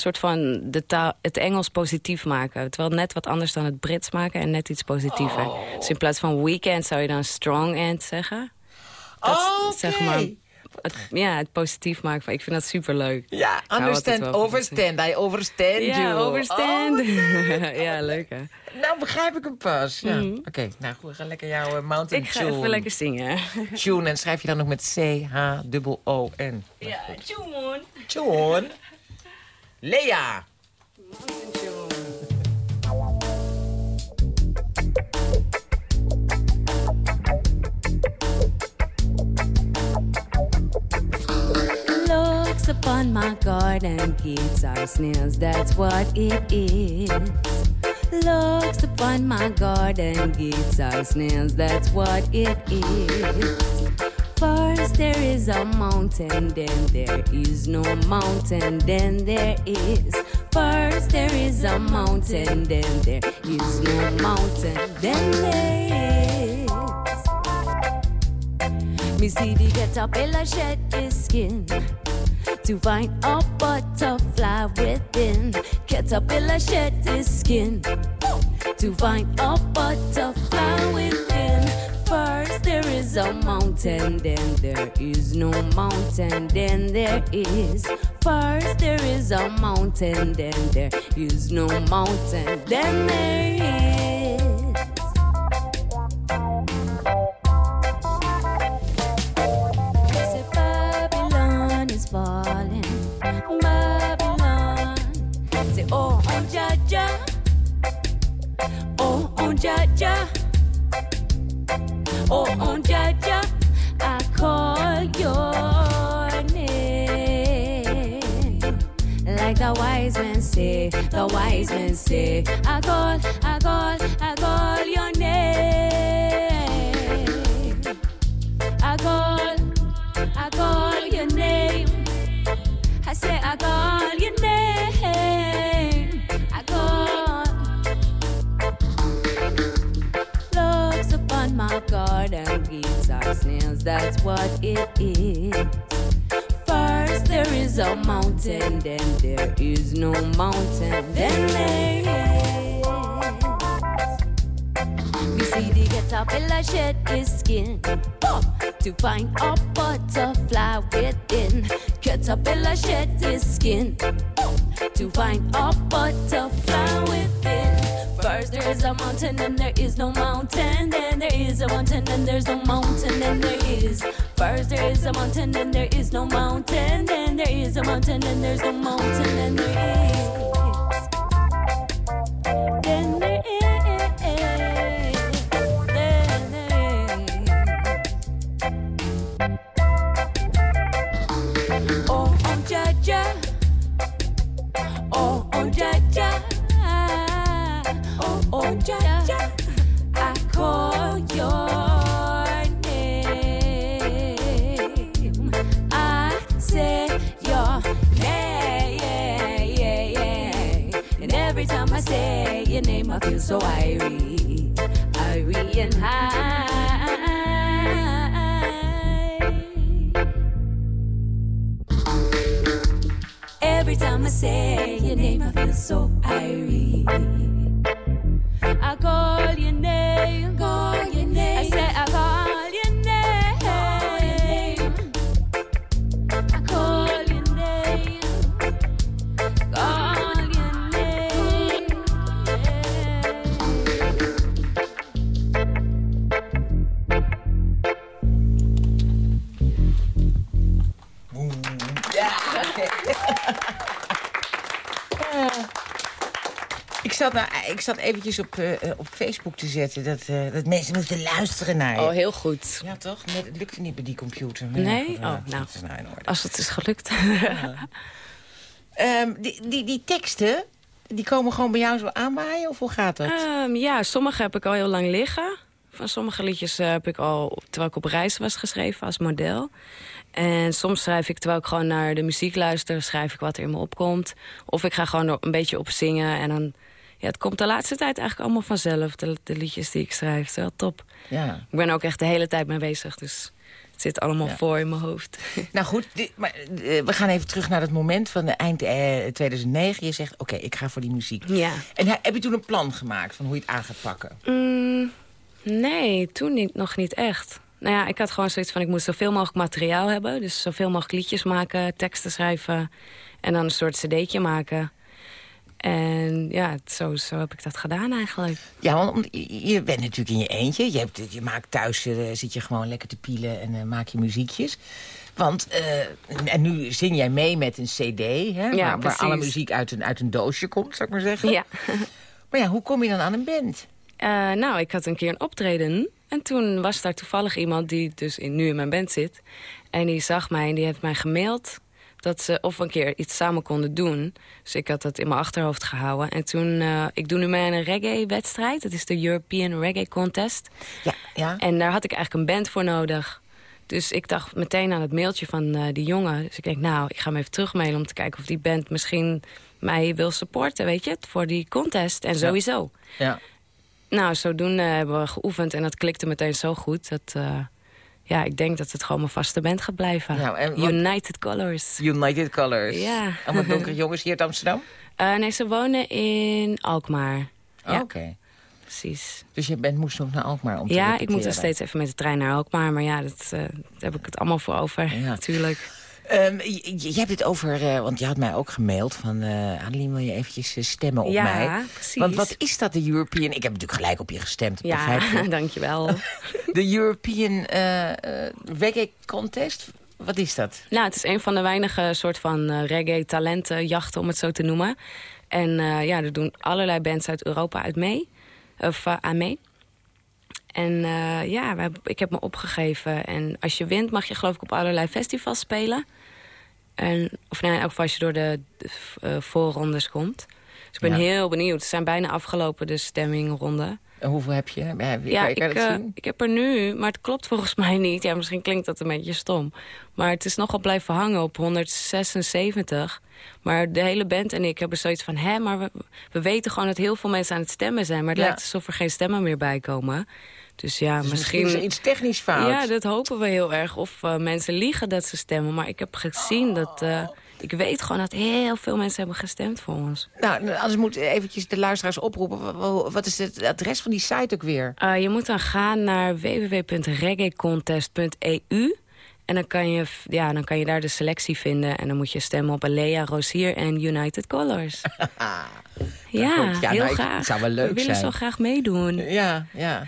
soort van de taal, het Engels positief maken. Terwijl net wat anders dan het Brits maken en net iets positiever. Dus in plaats van weekend zou je dan strong end zeggen. Dat, Oh, zeg maar, het, ja, het positief maken. van- Ik vind dat superleuk. Ja, understand, overstand. I overstand Ja, you. overstand. Oh, ja, leuk hè. nou begrijp ik hem pas. Ja. Oké, nou goed, we gaan lekker jouw eh, Mountain Ik ga Tune. even lekker zingen. Tune en schrijf je dan ook met C-H-O-O-N. Ja, tune. Tune. Lea. Looks upon my garden, kids are snails, that's what it is. Looks upon my garden, kids are snails, that's what it is. First there is a mountain, then there is no mountain, then there is. First there is a mountain, then there is no mountain, then there is. Me see the caterpillar shed his skin to find a butterfly within. Caterpillar shed his skin to find a butterfly within. First there is a mountain, then there is no mountain, then there is. First there is a mountain, then there is no mountain, then there is. Say Babylon is falling, Babylon. Say oh oh Jaja, oh oh Jaja. Say, the wise men say, I call, I call, I call your name. I call, I call your name. I say, I call your name. I call. Looks upon my garden, geese are snails, that's what it is. Is a mountain, then there is no mountain, then there is. We see the caterpillar shed his skin oh, to find a butterfly within. Caterpillar shed his skin oh, to find a butterfly within. First there is a mountain, then there is no mountain. Then there is a mountain, then there's no mountain. Then there is. First there is a mountain, then there is no mountain. Then there is a mountain, then there's no mountain. Then there is. I feel so irie, zat eventjes op, eh, eh, op Facebook te zetten dat, eh, dat mensen moesten luisteren naar je. Oh, heel goed. Ja, toch? Nee, het lukte niet bij die computer. Maar Nee? Oh, nou. dat is nou in orde. Als het is gelukt. Ehm, die, die, die teksten, die komen gewoon bij jou zo aanwaaien? Of hoe gaat dat? Ehm, ja, sommige heb ik al heel lang liggen. Van sommige liedjes heb ik al, terwijl ik op reis was geschreven als model. En soms schrijf ik, terwijl ik gewoon naar de muziek luister... schrijf ik wat er in me opkomt. Of ik ga gewoon een beetje op zingen. En dan, ja, het komt de laatste tijd eigenlijk allemaal vanzelf. De, de liedjes die ik schrijf, wel top. ja. Ik ben ook echt de hele tijd mee bezig. Dus het zit allemaal Ja. voor in mijn hoofd. Nou goed, maar, eh, we gaan even terug naar het moment van de eind eh, 2009. Je zegt, oké, ik ga voor die muziek. Ja. En he- heb je toen een plan gemaakt van hoe je het aan gaat pakken? Mm, nee, toen niet, nog niet echt. Nou ja, ik had gewoon zoiets van... ik moet zoveel mogelijk materiaal hebben. Dus zoveel mogelijk liedjes maken, teksten schrijven... en dan een soort cd'tje maken. En ja, het- zo, zo heb ik dat gedaan eigenlijk. Ja, want je- bent natuurlijk in je eentje. Je, hebt, je maakt thuis, eh, zit je gewoon lekker te pielen en eh, maak je muziekjes. Want, eh, en nu zing jij mee met een cd, hè, waar, alle muziek uit een, uit een doosje komt, zou ik maar zeggen. Ja. Maar ja, hoe kom je dan aan een band? Nou, ik had een keer een optreden. En toen was daar toevallig iemand die dus in, nu in mijn band zit. En die zag mij en die heeft mij gemaild... dat ze of een keer iets samen konden doen. Dus ik had dat in mijn achterhoofd gehouden. En toen, eh, ik doe nu mee aan een reggae-wedstrijd. Dat is de European Reggae Contest. Ja, ja. En daar had ik eigenlijk een band voor nodig. Dus ik dacht meteen aan het mailtje van eh, die jongen. Dus ik denk, nou, ik ga hem even terugmailen om te kijken of die band misschien mij wil supporten, weet je, voor die contest. En sowieso. ja. Nou, zodoende hebben we geoefend en dat klikte meteen zo goed. Dat, eh, ja, ik denk dat het gewoon mijn vaste band gaat blijven. En wat- United Colors. United Colors. Ja. Allemaal donkere jongens hier uit Amsterdam? Eh, nee, ze wonen in Alkmaar. Oh, Ja, Oké. precies. Dus je bent, moest nog naar Alkmaar om te Ja, ik moet er steeds even met de trein naar Alkmaar. Maar ja, dat, eh, daar heb ik het allemaal voor over, Ja. natuurlijk. Ehm, je, je hebt het over, eh, want je had mij ook gemaild van... Adeline, wil je eventjes eh, stemmen op Ja, mij? precies. Want wat is dat, de European... Ik heb natuurlijk gelijk op je gestemd, dat begrijp Ja, je. dankjewel. De European Reggae Contest, wat is dat? Nou, het is een van de weinige soort van reggae-talentenjachten, om het zo te noemen. En ja, er doen allerlei bands uit Europa uit mee. Of aan mee. En eh, ja, ik heb me opgegeven. En als je wint, mag je geloof ik op allerlei festivals spelen. En, of nee, in elk geval als je door de, de eh, voorrondes komt. Dus ik ben Ja. heel benieuwd. Ze zijn bijna afgelopen, de stemmingronde. En hoeveel heb je? Ja, ik, eh, ik heb er nu, maar het klopt volgens mij niet. Ja, misschien klinkt dat een beetje stom. Maar het is nogal blijven hangen op 176. Maar de hele band en ik hebben zoiets van... hè, maar we, we weten gewoon dat heel veel mensen aan het stemmen zijn... maar het Ja. lijkt alsof er geen stemmen meer bij komen. Dus ja, Dus misschien... misschien is iets technisch fout. Ja, dat hopen we heel erg. Of eh, mensen liegen dat ze stemmen. Maar ik heb gezien dat... eh, ik weet gewoon dat heel veel mensen hebben gestemd voor ons. Nou, anders moet eventjes de luisteraars oproepen. Wa- wa- Wat is het adres van die site ook weer? Eh, je moet dan gaan naar www.reggaecontest.eu. En dan kan, je, ja, dan kan je daar de selectie vinden. En dan moet je stemmen op Alea, Rosier en United Colors. ja. Ja, heel nou, graag. het zou wel leuk We willen zijn. zo graag meedoen. Ja, ja.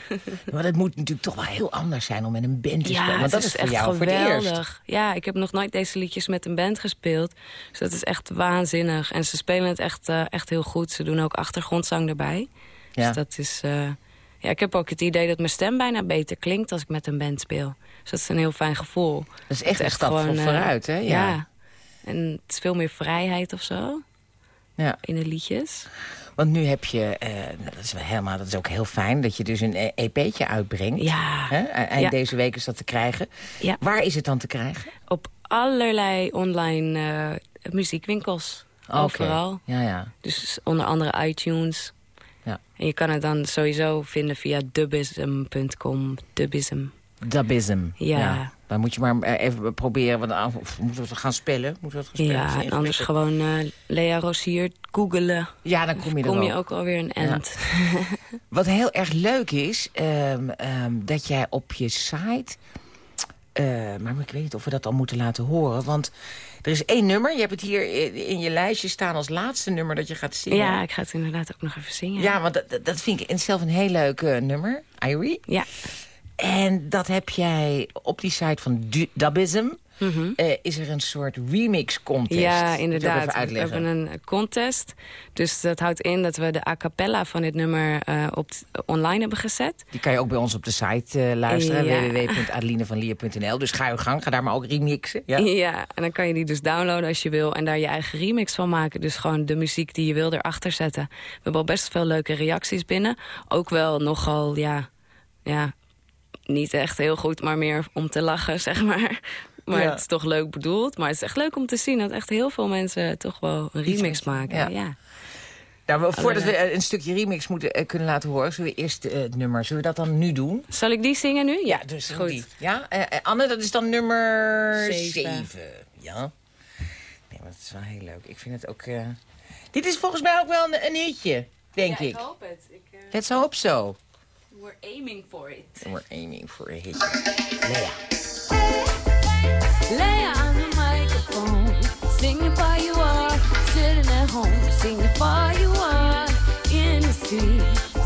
maar het moet natuurlijk toch wel heel anders zijn om met een band te Ja, spelen. Want dat is is voor echt jou voor eerst. geweldig. Ja, ik heb nog nooit deze liedjes met een band gespeeld. Dus dat is echt waanzinnig. En ze spelen het echt, eh, echt heel goed. Ze doen ook achtergrondzang erbij. Ja. Dus dat is... eh, ja, ik heb ook het idee dat mijn stem bijna beter klinkt als ik met een band speel. Dus dat is een heel fijn gevoel. Dat is Het echt een stap eh, vooruit, hè? Ja. Ja. En het is veel meer vrijheid of zo ja. in de liedjes. Want nu heb je, eh, dat is wel helemaal, dat is ook heel fijn, dat je dus een e- EP'tje uitbrengt. Ja. Hè? E- Eind Ja. deze week is dat te krijgen. Ja. Waar is het dan te krijgen? Op allerlei online eh, muziekwinkels. Overal. Ja, ja. Dus onder andere iTunes. Ja. En je kan het dan sowieso vinden via dubism.com. Dubism. Dubism. Ja. Dan moet je maar eh, even proberen, want, of moeten we het gaan spellen? Moeten we het gaan spellen? Ja, en anders gewoon eh, Lea Rosier googelen. Ja, dan kom je er Kom je ook alweer een end. Wat heel erg leuk is, ehm, ehm, dat jij op je site... eh, maar ik weet niet of we dat al moeten laten horen. Want er is één nummer. Je hebt het hier in, je lijstje staan als laatste nummer dat je gaat zingen. Ja, ik ga het inderdaad ook nog even zingen. Ja, want dat, vind ik in zelf een heel leuk eh, nummer. Irie. Ja. En dat heb jij op die site van Du- Dubism. eh, is er een soort remix contest. Mhm. Ja, inderdaad. We hebben een contest. Dus dat houdt in dat we de a cappella van dit nummer eh, op online hebben gezet. Die kan je ook bij ons op de site eh, luisteren. Ja. www.adelinevanlier.nl Dus ga je gang, ga daar maar ook remixen. Ja? Ja. en dan kan je die dus downloaden als je wil... en daar je eigen remix van maken. Dus gewoon de muziek die je wil erachter zetten. We hebben al best veel leuke reacties binnen. Ook wel nogal, ja... ja niet echt heel goed, maar meer om te lachen, zeg maar. Maar Ja. het is toch leuk bedoeld. Maar het is echt leuk om te zien dat echt heel veel mensen... toch wel een remix maken. ja. Nou, voordat we eh, een stukje remix moeten eh, kunnen laten horen... zullen we eerst eh, het nummer... Zullen we dat dan nu doen? Zal ik die zingen nu? Ja, dus goed. Die. Ja, Anne, dat is dan nummer Zeven. 7. Ja. Nee, maar dat is wel heel leuk. Ik vind het ook... eh, Dit is volgens mij ook wel een, een hitje, denk ik. hoop het. Ik, uh, Let's hope so. We're aiming for it. And We're aiming for it. hitje. Lea. Lay on the microphone, singing for you all, sitting at home, singing for you all, in the street,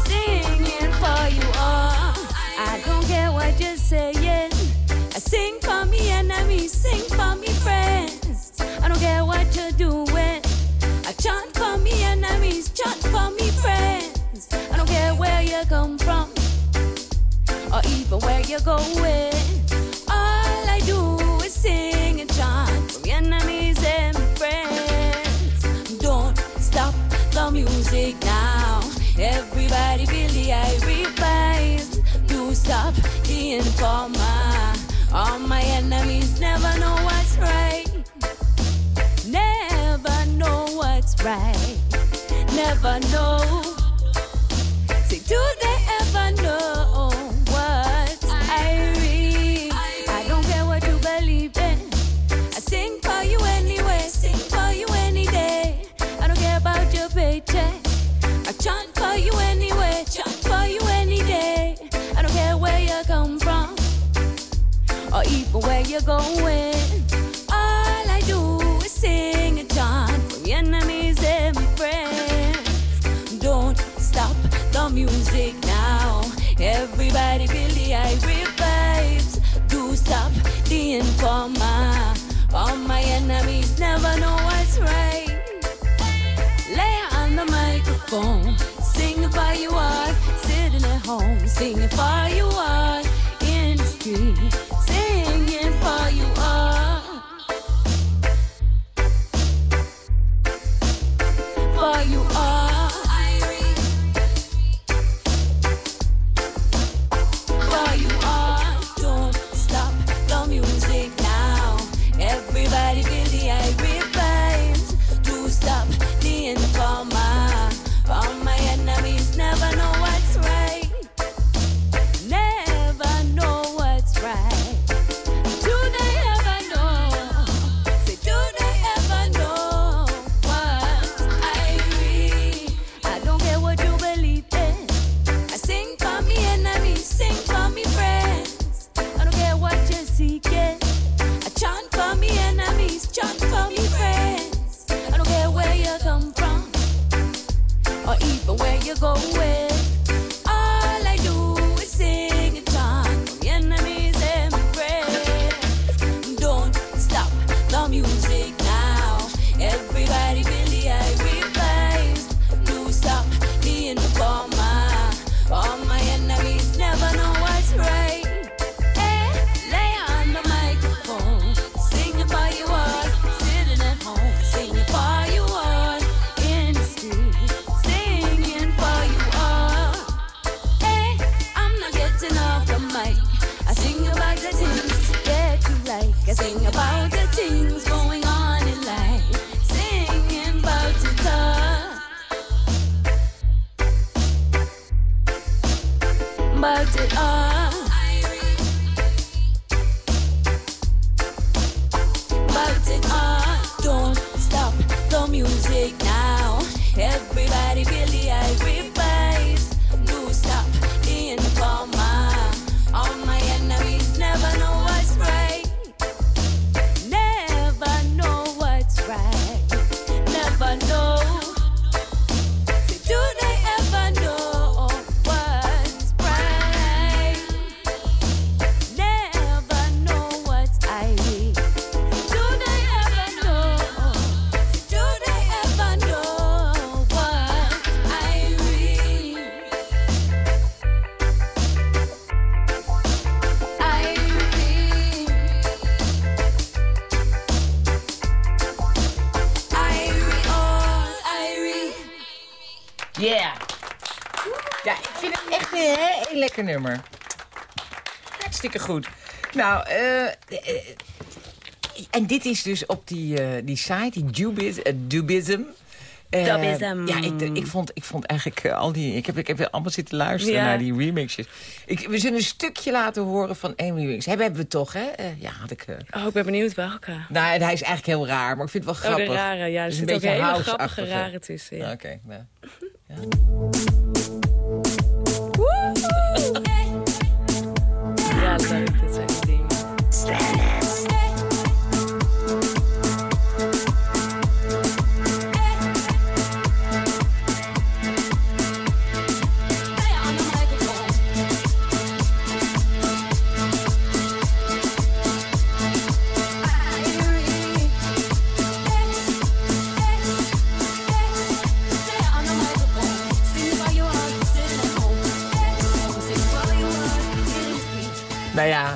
singing for you all. I don't care what you're saying, I sing for me enemies, sing for me friends. I don't care what you're doing, I chant for me enemies, chant for me friends. I don't care where you come from or even where you're going. All I do is sing and chant from enemies and friends. Don't stop the music now. Everybody feel the Irie vibes. Do stop the informer. All my enemies never know what's right. Never know what's right. Never know. Where you're going. All I do is sing and chant your enemies and my friends. Don't stop the music now. Everybody feel the irate vibes. Do stop the informer. All my enemies never know what's right. Lay on the microphone, sing for you are sitting at home, singing for you are in the street, for you Yeah. Ja, ik vind het echt een heel lekker nummer. Hartstikke goed. Nou, eh... eh, en dit is dus op die, eh, die site, die eh, Dubism. Dubism. Ja, ik, ik, vond, ik vond eigenlijk al die... Ik heb, ik heb allemaal zitten luisteren Ja. naar die remixes. Ik, we zullen een stukje laten horen van één remix. Hebben, hebben we toch, hè? Ja, had ik... Oh, ik ben benieuwd welke. nou, hij is eigenlijk heel raar, maar ik vind het wel Oh, grappig. de rare. Ja, er zit ook hele house-achtige. grappige rare tussen. Ja. Oké, nou. Ja, leuk.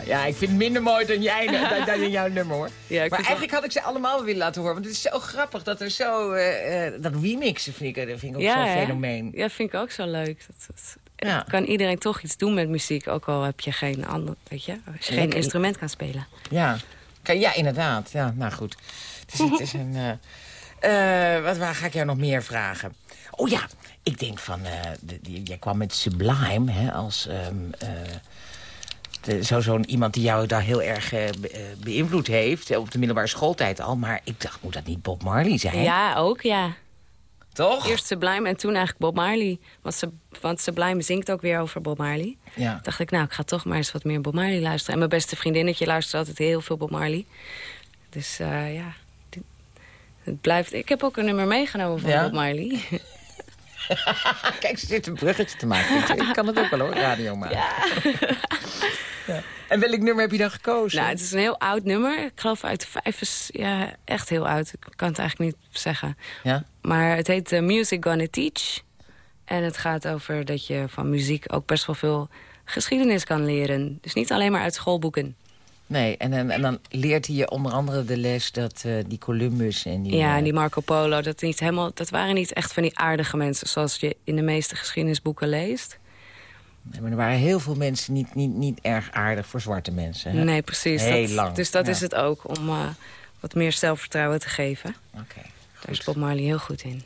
Ja, ik vind het minder mooi dan, jij, dan, dan in jouw nummer, hoor. Ja, ik maar vind eigenlijk had ik ze allemaal willen laten horen. Want het is zo grappig dat er zo... eh, eh, dat remixen vind ik, dat vind ik ook zo'n hè? fenomeen. Ja, vind ik ook zo leuk. Dat, dat- Ja. Kan iedereen toch iets doen met muziek, ook al heb je geen ander, weet je, als je geen Lekker. instrument kan spelen. Ja. Kan- ja, inderdaad. Ja, nou goed. Dus het is een... eh, eh, wat, waar ga ik jou nog meer vragen? Oh ja, ik denk van... eh, de- die- jij kwam met Sublime hè, als... ehm, eh, zo zo'n iemand die jou daar heel erg eh, eh, beïnvloed heeft... op de middelbare schooltijd al. Maar ik dacht, moet dat niet Bob Marley zijn? Ja, ook, ja. Toch? Eerst Sublime en toen eigenlijk Bob Marley. Want, ze, want Sublime zingt ook weer over Bob Marley. Ja. dacht ik, nou, ik ga toch maar eens wat meer Bob Marley luisteren. En mijn beste vriendinnetje luistert altijd heel veel Bob Marley. Dus ja, dit- het blijft... Ik heb ook een nummer meegenomen van Ja? Bob Marley. Kijk, ze zit een bruggetje te maken. Ik- Ik kan het ook wel hoor, radio maken. Ja. En welk nummer heb je dan gekozen? nou, het is een heel oud nummer. Ik geloof uit de vijf... Ja, echt heel oud. Ik kan het eigenlijk niet zeggen. Ja? Maar het heet eh, Music Gonna Teach. En het gaat over dat je van muziek ook best wel veel geschiedenis kan leren. Dus niet alleen maar uit schoolboeken. Nee, en, en, en dan leert hij je onder andere de les dat eh, die Columbus en die... Ja, eh, en die Marco Polo, dat, niet helemaal, dat waren niet echt van die aardige mensen... zoals je in de meeste geschiedenisboeken leest. Nee, maar er waren heel veel mensen niet, niet, niet erg aardig voor zwarte mensen. Hè? Nee, precies. Heel dat, lang, Dus dat ja. is het ook, om eh, wat meer zelfvertrouwen te geven. Oké. Daar is Bob Marley heel goed in.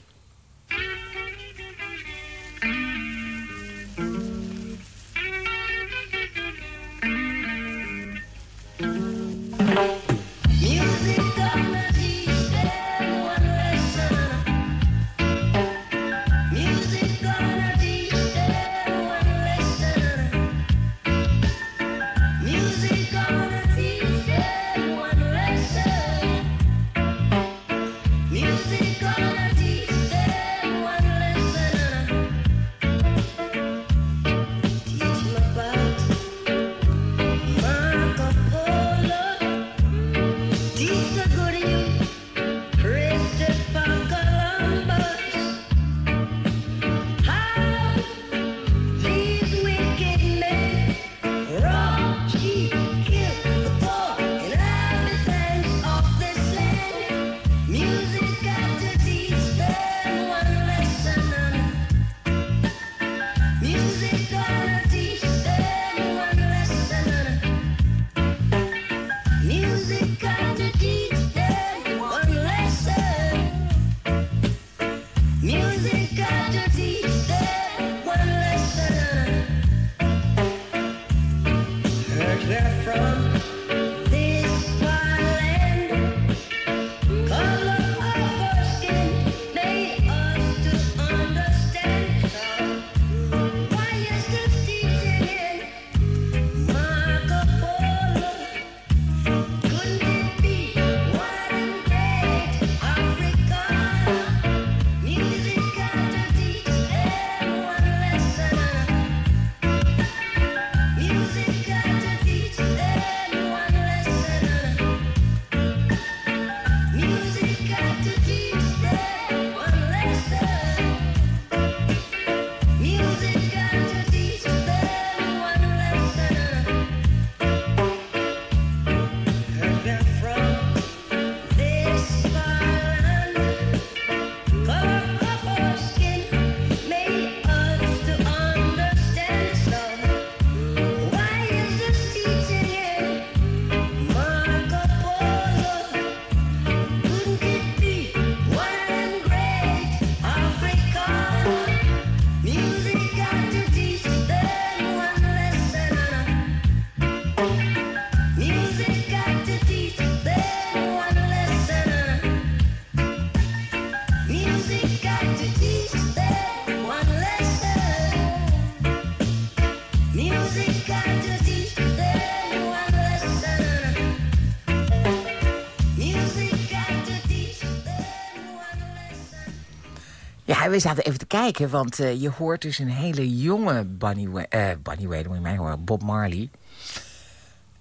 We zaten even te kijken, want eh, je hoort dus een hele jonge Bunny, eh Bunny Wailer, moet je mij horen, Bob Marley.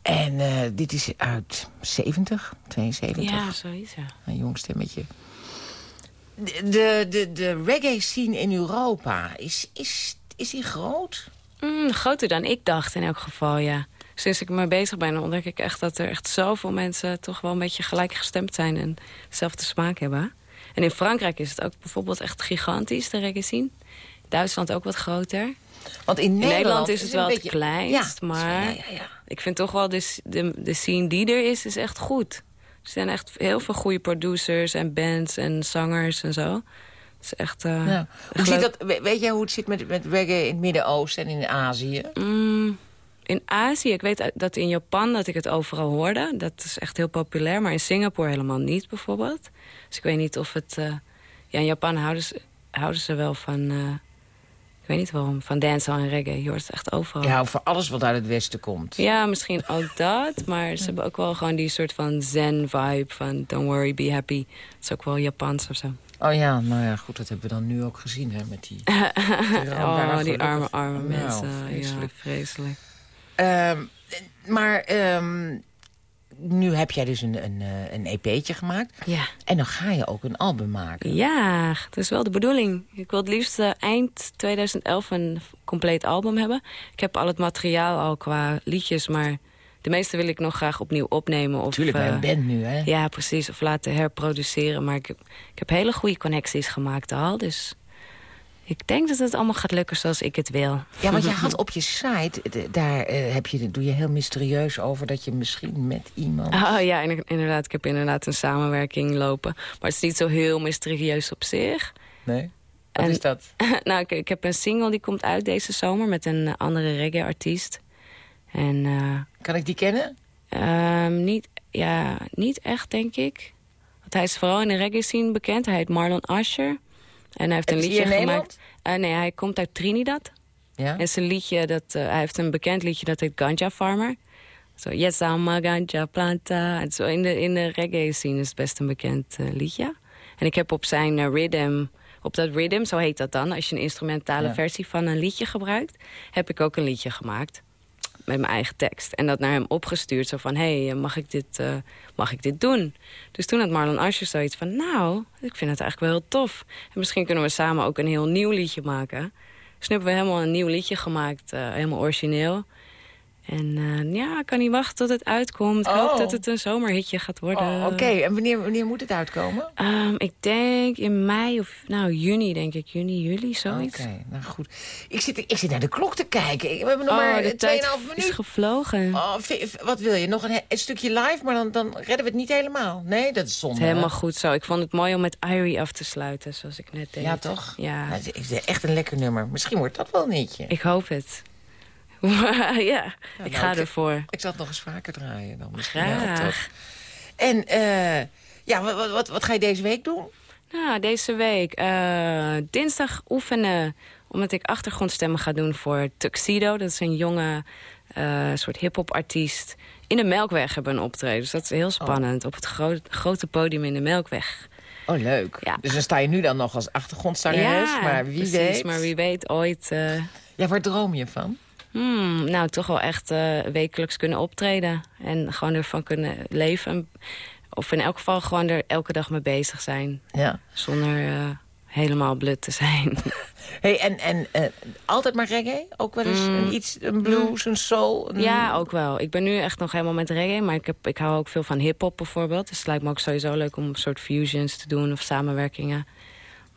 En eh, dit is uit 70, 72. Ja, zoiets, ja. Een jong stemmetje. De, de, de, de reggae scene in Europa, is, is, is die groot? Mm, groter dan ik dacht in elk geval, ja. Sinds ik ermee bezig ben, ontdek ik echt dat er echt zoveel mensen... toch wel een beetje gelijk gestemd zijn en dezelfde smaak hebben. En in Frankrijk is het ook bijvoorbeeld echt gigantisch, de reggae. Duitsland ook wat groter. Want in Nederland, Nederland is het wel een het beetje- kleinst, Ja, maar- Ja, ja, ja. Ik vind toch wel, de, de, de scene die er is, is echt goed. Er zijn echt heel veel goede producers en bands en zangers en zo. Het is echt... eh, Hoe zit dat, we- weet jij hoe het zit met, met reggae in het Midden-Oosten en in Azië? Mm, in Azië, ik weet dat in Japan dat ik het overal hoorde. Dat is echt heel populair, maar in Singapore helemaal niet bijvoorbeeld. Dus ik weet niet of het... eh, ja, in Japan houden ze houden ze wel van... eh, ik weet niet waarom, van dancehall en reggae. Je hoort het echt overal. Ja, voor alles wat uit het westen komt. Ja, misschien ook dat. Maar ze hebben ook wel gewoon die soort van zen-vibe van... don't worry, be happy. Dat is ook wel Japans of zo. Oh ja, nou ja, goed, dat hebben we dan nu ook gezien, hè, met die... oh, die gelukkig. arme, arme Nou, mensen. vreselijk. Ja, vreselijk. Ehm, maar ehm, nu heb jij dus een, een, eh, een EP'tje gemaakt. Ja. En dan ga je ook een album maken. Ja, dat is wel de bedoeling. Ik wil het liefst eh, eind 2011 een compleet album hebben. Ik heb al het materiaal al qua liedjes, maar de meeste wil ik nog graag opnieuw opnemen. Of, Tuurlijk, bij een band nu, hè? Ja, precies. Of laten herproduceren. Maar ik heb, ik heb hele goede connecties gemaakt al. Dus ik denk dat het allemaal gaat lukken zoals ik het wil. Ja, want je had op je site, daar eh, heb je, doe je heel mysterieus over... dat je misschien met iemand... Oh ja, in- inderdaad. Ik heb inderdaad een samenwerking lopen. Maar het is niet zo heel mysterieus op zich. Nee? Wat En- is dat? nou, ik, ik heb een single die komt uit deze zomer... met een andere reggae-artiest. En eh, Kan ik die kennen? Ehm, niet, ja, niet echt, denk ik. Want hij is vooral in de reggae scene bekend. Hij heet Marlon Asher. En hij heeft En een liedje gemaakt. Eh, nee, hij komt uit Trinidad. Ja? En zijn liedje, dat, eh, hij heeft een bekend liedje dat heet Ganja Farmer. Zo, yes, I'm a ganja planta. En Zo in de, in de reggae scene is het best een bekend eh, liedje. En ik heb op zijn rhythm, op dat rhythm, zo heet dat dan... als je een instrumentale Ja. versie van een liedje gebruikt... heb ik ook een liedje gemaakt met mijn eigen tekst. En dat naar hem opgestuurd, zo van... hey, mag, ik dit, eh, mag ik dit doen? Dus toen had Marlon Asher zoiets van... nou, ik vind het eigenlijk wel heel tof. En misschien kunnen we samen ook een heel nieuw liedje maken. Dus nu hebben we helemaal een nieuw liedje gemaakt, eh, helemaal origineel. En eh, ja, ik kan niet wachten tot het uitkomt. Ik hoop Oh. dat het een zomerhitje gaat worden. Oh, Oké, en wanneer, wanneer moet het uitkomen? Ehm, ik denk in mei of nou juni, denk ik. Juni, juli, zoiets. Oké, nou goed. Ik zit, ik zit naar de klok te kijken. We hebben nog oh, maar de 2,5 tijd minuten. is gevlogen. Oh, wat wil je? Nog een, stukje live, maar dan, dan redden we het niet helemaal. Nee, dat is zonde. Het is helemaal hè? goed zo. Ik vond het mooi om met Irie af te sluiten, zoals ik net deed. Ja, toch? Ja, Nou, het is echt een lekker nummer. Misschien wordt dat wel een hitje. ik hoop het. ja, ik nou, ga ik- ervoor. Ik zal het nog eens vaker draaien dan. Misschien? Graag. En eh, ja, wat, wat, wat, ga je deze week doen? Nou, deze week eh, dinsdag oefenen... omdat ik achtergrondstemmen ga doen voor Tuxedo. Dat is een jonge eh, soort hip-hop artiest. In de Melkweg hebben een optreden. Dus dat is heel spannend. Op het gro- grote podium in de Melkweg. Oh, leuk. Ja. Dus dan sta je nu dan nog als achtergrondzangeres. maar wie precies, weet. Maar wie weet ooit... Ja, waar droom je van? Hmm, nou, toch wel echt eh, wekelijks kunnen optreden. En gewoon ervan kunnen leven. Of in elk geval gewoon er elke dag mee bezig zijn. Ja. Zonder eh, helemaal blut te zijn. Hey, en en eh, altijd maar reggae? Ook wel eens een, iets, een blues, een soul? Een... ja, ook wel. Ik ben nu echt nog helemaal met reggae. Maar ik, heb, ik hou ook veel van hiphop bijvoorbeeld. Dus het lijkt me ook sowieso leuk om een soort fusions te doen of samenwerkingen.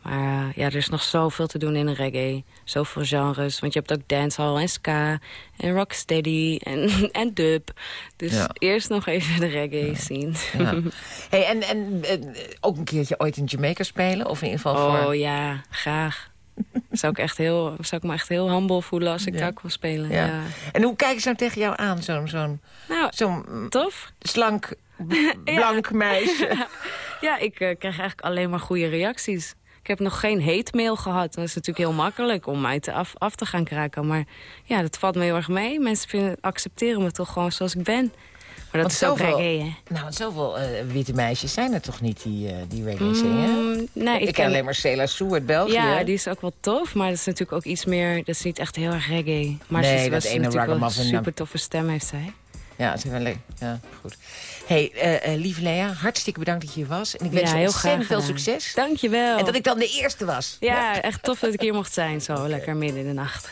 Maar eh, ja, er is nog zoveel te doen in de reggae. Zoveel genres. Want je hebt ook dancehall en ska en rocksteady en, en dub. Dus Ja. eerst nog even de reggae zien. Ja. Hey, en en eh, ook een keertje ooit in Jamaica spelen? Of in ieder geval Oh voor... ja, graag. zou, ik echt heel, zou ik me echt heel humble voelen als ik Ja. daar kon spelen. Ja. Ja. En hoe kijken ze nou tegen jou aan? Zo'n zo'n Nou, zo'n tof. slank, blank meisje. Ja, ik eh, krijg eigenlijk alleen maar goede reacties. Ik heb nog geen hate mail gehad. Dat is natuurlijk heel makkelijk om mij te af, af te gaan kraken. Maar ja, dat valt me heel erg mee. Mensen vinden, accepteren me toch gewoon zoals ik ben. Maar dat Want is ook zoveel- reggae, hè? Nou, want zoveel eh, witte meisjes zijn er toch niet die, eh, die reggae zingen? Mm, nee, ik, ken alleen maar Cela Sue uit België. Ja, die is ook wel tof, maar dat is natuurlijk ook iets meer... Dat is niet echt heel erg reggae. Maar Nee, ze is dat ene natuurlijk wel een super toffe stem heeft zij. Ja, het is wel leuk. Ja, goed. hey, eh, eh, lieve Lea, hartstikke bedankt dat je hier was. En ik wens ja, je heel ontzettend veel succes. Dankjewel. En dat ik dan de eerste was. Ja, echt tof dat ik hier mocht zijn, zo lekker midden in de nacht.